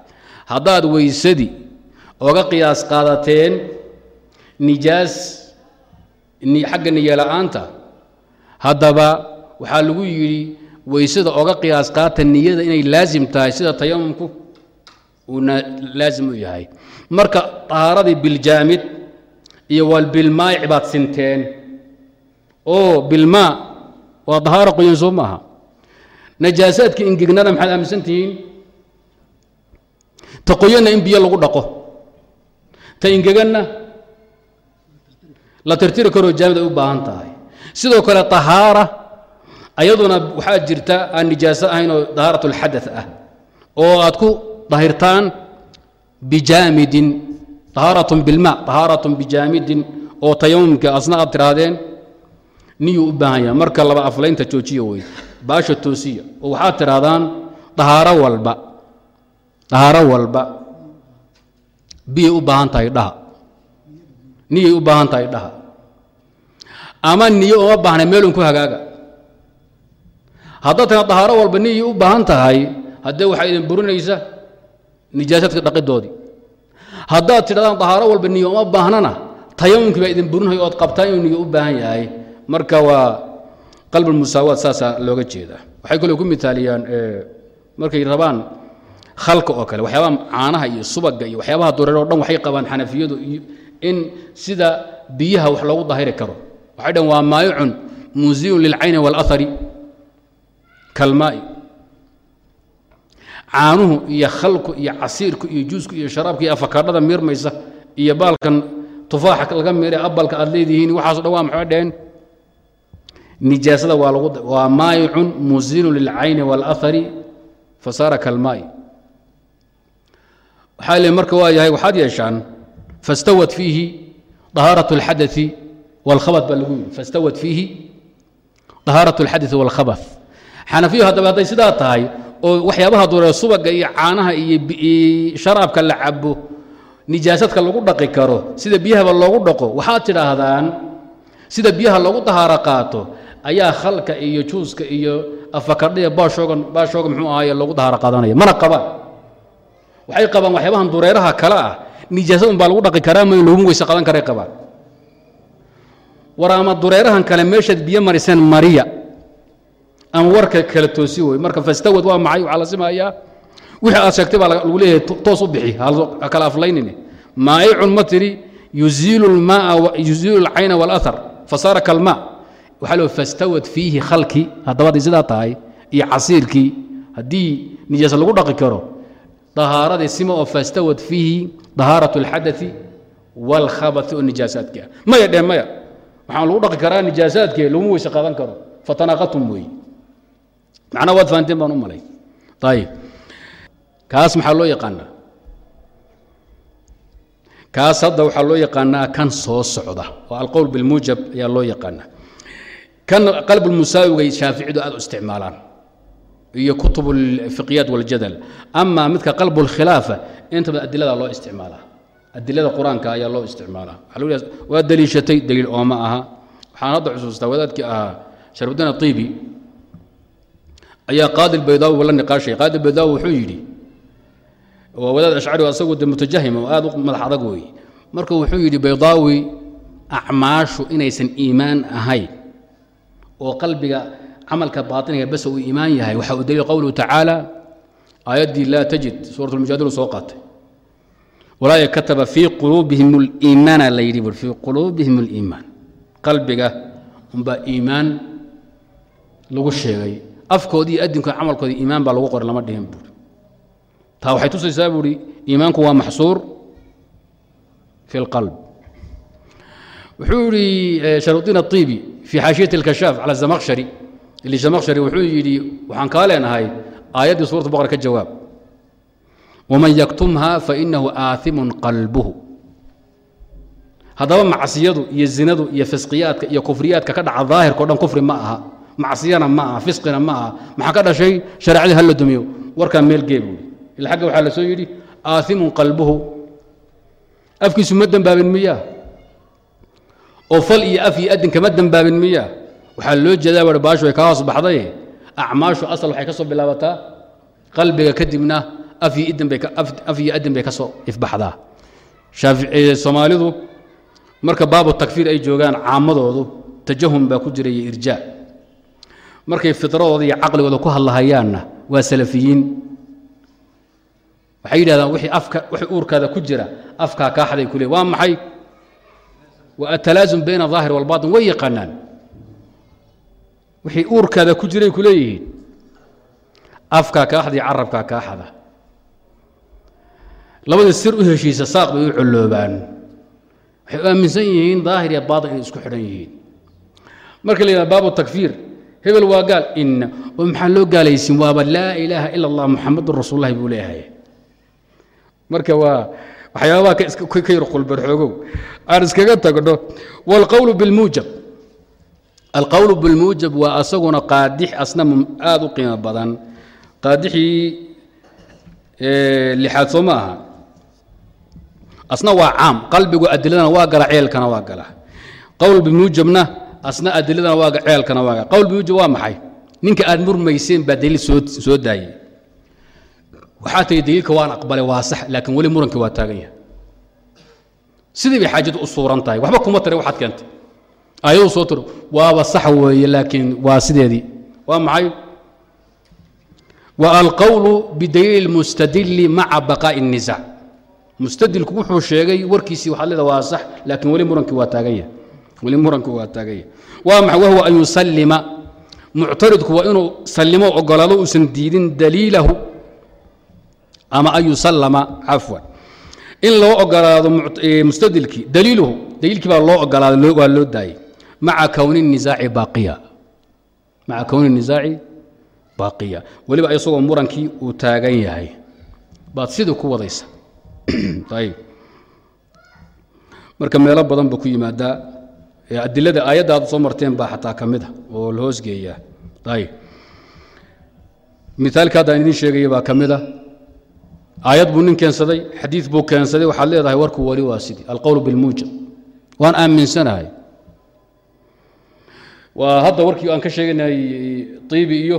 Haddaad weysadii oga qiyaas qaadateen nijaas xagga niyo la'aanta haddaba waxaa lagu yidhi weysada oga qiyaas qaata niyada inay laasim tahay sida tayamumku uu laasim u yahay. Marka طahaaradii biljaamid iyo walbilmaayic baad sinteen. Oo bilmaa waa dahaaro qoyan soo maaha najaasaadka ingegnaana maxaad aaminsan tihiin? Ta qoyanna in biyo lagu dhaqo. Ta ingeganna la tirtiri karoo jaamid ay u baahan tahay. Sidoo kale tahaara ayaduna waxaa jirta aan nijaaso ahayn oo dahaarat اlxada ah oo aad ku dahirtaan bijaamidin ahaaratun bilma tahaaratun bijaamidin oo tayamumka asna aad tiraahdeen niyuu u baahan yaha marka laba aflaynta joojiya wey baasha toosiya. Oo waxaad tidhahdaan dahaaro walba. Dahaaro walba. Biyay u baahan tahay dhaha. Niyay u baahan tahay dhaha. Ama niyo uma baahna meelun ku hagaaga. Haddaad tana dahaaro walba niyay u baahan tahay haddee waxaa idin burinaysa nijaasadka dhaqidoodii haddaad tidhahdaan dahaaro walba niyo uma baahnana tayamumkii baa idin burinhay ood qabtaan inuu niyo u baahan yahay. Marka waa qalb musaawaad saasaa looga jeedaa. Waxay kaloo ku mitaaliyaan markay rabaan khalka oo kale waxyaabaha caanaha iyo subaga iyo waxyaabaha dureer o dhan waxay qabaan xanafiyadu in sida biyaha wax loogu dahiri karo. Waxay dhan waa maayicun muusiyun lilcayni wاlahari kalmaai. Caanuhu iyo khalku iyo casiirku iyo juusku iyo sharaabka iyo afakaadhada miirmaysa iyo baalkan tufaaxa laga miiray abalka aad leedihiin waxaaso dhan waa maxay dhaheen nijaasada waa lagu waa maayicun muusinu lilcayni wاlahari fasaara kalmaai waxaa le marka waa yahay waxaad yeeshaan fastawat fiihi طahaaraة اlxadaثi wاlkhabaث baa lagu yidhi fastawat fiihi طahaaraة اlxadaثi wاlkhabaث xanafiyu haddaba hadday sidaa tahay oo waxyaabaha duree subaga iyo caanaha iyo sharaabka la cabo nijaasadka lagu dhaqi karo sida biyahaba loogu dhaqo waxaad tidhaahdaan sida biyaha loogu dahaaro qaato ayaa khalka iyo juuska iyo afakadhiya baashoogan baashooga muxuu ahaaye loogu dahaaro qaadanaya mana qabaan waxay qabaan waxyaabahan dureeraha kale ah. Nijaasad un baa lagu dhaqi karaa ma laguma weyse qadan karay qabaan. War ama dureerahan kale meeshaad biyo mariseen mariya. Ama warka kala toosi wey marka fastawad waa maxay? Waxaa la simayaa. Wixii aad sheegtay baa lagu leeyahay toos u bixi. Ha kala aflaynine. Maa'icun ma tiri yuziilu alcayna wاlahar fasaara kalma waxaa loo fastawad fiihi khalki haddabaad sidaa tahay iyo casiirkii haddii nijaase lagu dhaqi karo dahaaradii sima oo fastawad fiihi dahaarat اlxadai wاlkhabati oo nijaasaadkii ah maya dhe maya. Waxaan lagu dhaqi karaa nijaasaadke laguma weyse qaadan karo. Fatanaaqatum weeye macnaa waad fahanteen baan u malay. Ayib kaas maxaa loo yaqaanaa? Kaas hadda waxaa loo yaqaanaa kan soo socda. Oo alqowl bilmuujab ayaa loo yaqaanaa kan qalbulmusaawigay shaaficidu aad u isticmaalaan iyo kutub اlfiqyaat waاljadal ama midka qalb اlkhilaafa intaba adilada loo isticmaalaa adilada qur-aanka ayaa loo isticmaalaa waa waa deliishatay daliil ooma aha waxaan hadda xusuustaa wadaadkii ahaa sharfudiin aiibi ayaa qaadi baydaawi la niqaashay qaadi baydaawi wuxuu yidhi waa wadaad ashcari asagu de mutajahim oo aad u madax adag weeye marka wuxuu yidhi baydaawi acmaashu inaysan iimaan ahayn oo qalbiga camalka bainiga bas uu imaan yahay waxa u daliil qowluhu tacaala aayaddii laa tajid suurat lmujaadilu soo qaatay. Walaa kataba fii quluubihim liimaana la yidhi fii quluubihim aliimaan. Qalbiga unbaa iimaan lagu sheegay. Afkoodii adinkood camalkooda iimaan baa lagu qoray lama dhihin buuri taa waxay tusaysaa buuhi iimaanku waa maxsuur fi اlqalb wuxuu yihi eh, sharuudiin aiibi fii xaashiyati اlkashaaf cala zamaqshari zamaqshari wuxuu yidhi waxaan kaa leenahay aayaddii suurat baqara ka jawaab waman yaktumha fainahu aaimu qalbuhu haddaba macsiyadu iyo zinadu iyo fisqiyaadka iyo kufriyaadka ka dhaca daahirka o dhan kufri ma aha macsiyana ma aha fisqina ma aha maxaa ka dhashay shareecadii hala dumiyo warkaa meel gee buui ila agga waxaa la aaimun oo fal iyo af iyo adin kama dembaabin miyaa waxaa loo jeedaa bari baashu way kaa hoos baxday. Acmaashu asal waxay ka soo bilaabataa. Qalbiga kadibna af iyo adin bay ka soo ifbaxdaa. Soomaalidu marka baabu takfiir ay joogaan caamadoodu tajahum baa ku jira iyo irjaa markay fidradooda iyo caqligooda ku hadlahayaanna waa salafiyiin. Waxay yidhahdaan wixii afka wixii uurkaada ku jira afkaa kaaxday ku leey waa maxay waa atalaasum bayna ahaahir walbaatin way yaqaanaan wixii uurkaada ku jiray ku leeyihiin afkaa kaaxda iyo carabkaa kaaxada labadii sir u heshiisa saaq bay u colloobaan waxay u aaminsan yihiin daahir iyo baatin inay isku xidhan yihiin marka la yidhahdo baabu takfiir hebel waa gaal inna oo maxaa loo waxyaabaha ka yar qulbarxoogow aan iskaga tagno waalqowlu bilmuujab alqowlu bilmuujab waa asaguna qaadix asna aada u qiimo badan. Qaadixii lixaad soo ma aha. Asna waa caam qalbigu adiladana waa gala ceelkana waa gala. Qowl bimuujabna asna adiladana waa ceelkana waa gala qowl bimuujab waa maxay? Ninka aad murmayseen baa daliil soo daayey waxaa tagi daliilka waan aqbalay waa sax laakiin weli murankii waa taagan yahay. Sidii bay xaajadu u suuran tahay. Waxba kuma tare waxaad keentay. Ayadu soo tiro waaba sax weeye laakiin waa sideedii. Waa maxay? Wa alqowlu bidaliili mustadili maca baqaa'i الnisaac mustadilku wuxuu sheegay warkiisii waxaad leeda waa sax laakiin weli murankii waa taagan yahay. Weli murankii waa taagan yahay. Waa maxay? Wahuwa an yusallima. Muctaridku waa inuu sallimo ogolaado uusan diidin daliilahu ama an yusallama cafwan. In loo ogolaado mustadilkii daliiluhu daliilkii baa loo ogolaaday waa loo daayey. Maca kowni nisaaci baaqiya. Maca kowni nisaaci baaqiya. Weliba isagoo murankii uu taagan yahay. Baad sidii ku wadaysa. Ayib marka meelo badan buu ku yimaadaa. Adilada aayadda aad soo marteen baa xataa ka mid a oo la hoosgeeyaa ayib mithaalka haddaan idiin sheegaya baa ka mid a aayad buu nin keensaday xadiid buu keensaday waxaad leedahay warku weli waa sidii alqowl bilmuujab waan aaminsanahay waa hadda warkii aan ka sheeganay iibi iyo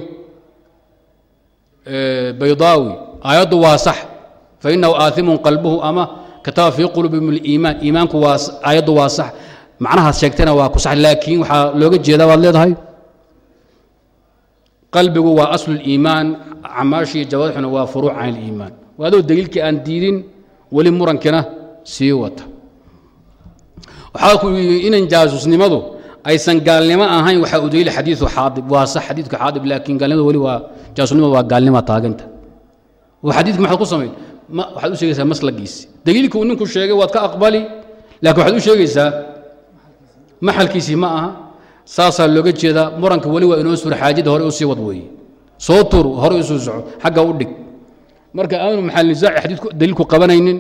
baydaawi aayaddu waa sax fainahu aaimun qalbuhu ama kataba fii quluubihim اliimaan iimaanku waa aayaddu waa sax macnahaad sheegtayna waa ku sax laakiin waxaa looga jeedaa baad leedahay qalbigu waa aslu اliimaan camaashii jawaadixuna waa furuuc can اliimaan adoo daliilkii aan diidin weli murankina sii wata. Waxaa ku yidhi inan jaasusnimadu aysan gaalnimo ahayn waxaa u daliil xadiiu xaadib waa sax xadiidku xaadib laakiin gaalnimada weli waa jaasusnimadu waa gaalnima taaganta. Oo xadiidku maxaad ku samayn ma waxaad u sheegaysaa maslagiisi. Daliilkii uu ninku sheegay waad ka aqbali laakiin waxaad u sheegaysaa maxalkiisii ma aha saasaa looga jeedaa muranka weli waa inoo suura xaajada hore u wad weeye soo tur hore usuu soco xagga u dhig marka aanu maxalnisaaci xadiidku daliilku qabanaynin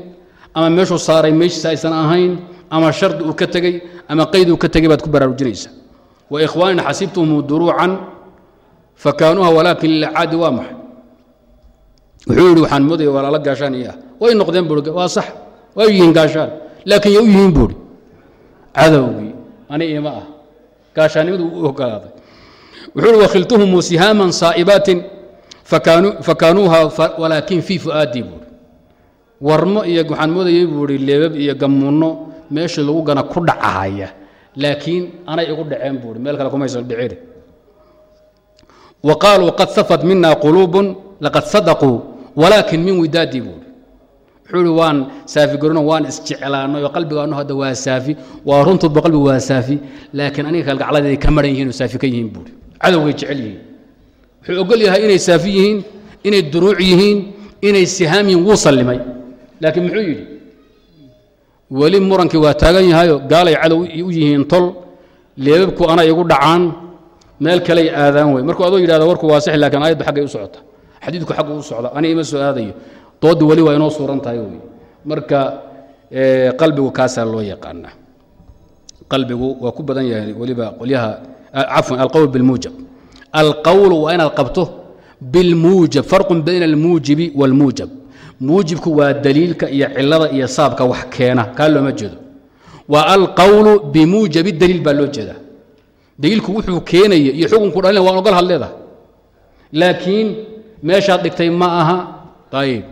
ama meeshuu saaray meeshiisa aysan ahayn ama shardi uu ka tegey ama qayd uu ka tegey baad ku baraarujinaysa wa ikhwaanina xasibtuhum duruucan fakaanuuha walaakin lilacaadi waa maxay? Wuxuu yidhi waxaan moodaya walaalo gaashaan iyo ah way noqdeen buui waa sax way yihiin gaashaan. Laakiin ya u yihiin buuhi cadowgii ani ima ah gaashaannimadu u ogolaaday wuxuu ihi wakhiltuhum sihaaman saa'ibaatin fakaanuuha walaakin fii fu'aadii buui warmo iyo waxaan moodayay buuhi leebab iyo gamunno meeshii lagu gana ku dhacahaya. Laakiin anay igu dhaceen buuhi meel kale kumaysan dhicin wa qaaluu qad safat mina quluubun laqad sadaquu walaakin min widaadii buuhi wuxuu ihi waan saafi garino waan isjeclaanay oo qalbigaanu hadda waa saafi waa runtoodba qalbigu waa saafi laakiin aniga kalgacladeeday ka maran yihiin oo saafi ka yihiin buuhi cadowgay jecel yihiin wuxuu ogol yahay inay saafi yihiin inay duruuc yihiin inay sihaam yihiin wuu sallimay. Laakiin muxuu yidhi? Weli murankii waa taagan yahayo gaalay cadow u yihiin tol leebabku ana igu dhacaan meel kaley aadaan wey markuu adoo yidhahda warku waa sax laakiin aayaddu xaggay u socota. Xadiidku xaggu u socda. Ani ima soo aadayo. Dooddi weli waa inoo suuran tahay wey marka qalbigu kaasaa loo yaqaanaa. Qalbigu waa ku badan yahay weliba qolyaha cafwan alqowl bilmuujab alqowlu waa inaad qabto bilmuujab farqun bayna almuujibi wاlmuujab muujibku waa daliilka iyo cilada iyo saabka wax keena kaa looma jeedo waa alqowlu bimuujabi daliil baa loo jeedaa daliilku wuxuu keenaya iyo xukunku dhalina waan ogol had leedahay laakiin meeshaad dhigtay ma aha ayib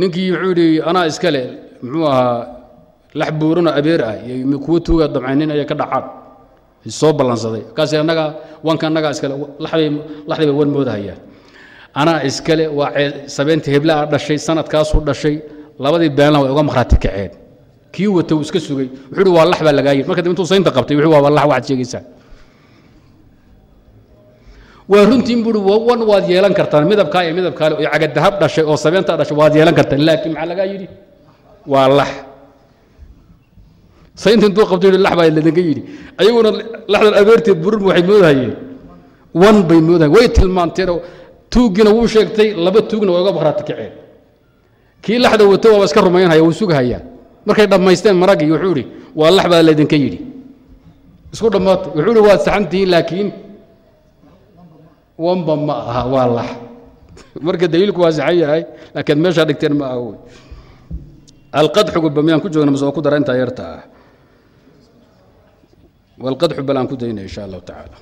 ninkii wuxuu yidhi anaa iskale muxuu ahaa lax buuranoo abeer ah iyo kuwo tuuga dabcaynin ayay ka dhacaan soo ballansaday kaas annaga wanka annagaa iskale laxday wan moodahayaan. Anaa iskale waa sabeenta heblaa dhashay sanadkaasuu dhashay labadii beelna way uga makhraati kaceen. Kii wata uu iska sugay wuxuu hi waa lax baa lagaa yidhi. Marka dib intuu saynta qabtay wuxuu waa lax waxaad sheegaysaa. Waa runtiin buuri wan waad yeelan kartaan. Midabkaa iyo midabkaale iyo cagadahab dhashay oo sabeentaa dhashay waad yeelan kartaan. Laakiin maxaa lagaa yidhi? Waa lax saynta intuu qabto lax baa ladinka yidhi. Ayaguna laxdan abeerteed burin waxay moodahayeen. Wan bay moodahayeen. Way tilmaanteenoo tuuggiina wuu sheegtay laba tuugna waa uga bakraati kaceen kii laxda wato waaba iska rumaynhaya wuu sugahayaa markay dhammaysteen maraggii wuxuu idhi waa lax baa laydinka yidhi. Isku dhammaatay wuxuu idhi waad saxantihiin laakiin wanba ma aha waa lax. Marka daliilku waa saxan yahay laakiin meeshaa dhigteen ma aha wey alqadxigu bamiyaan ku joogna mase waa ku dara intaa yarta walqadxu bal aan ku dayna insha allahu tacaala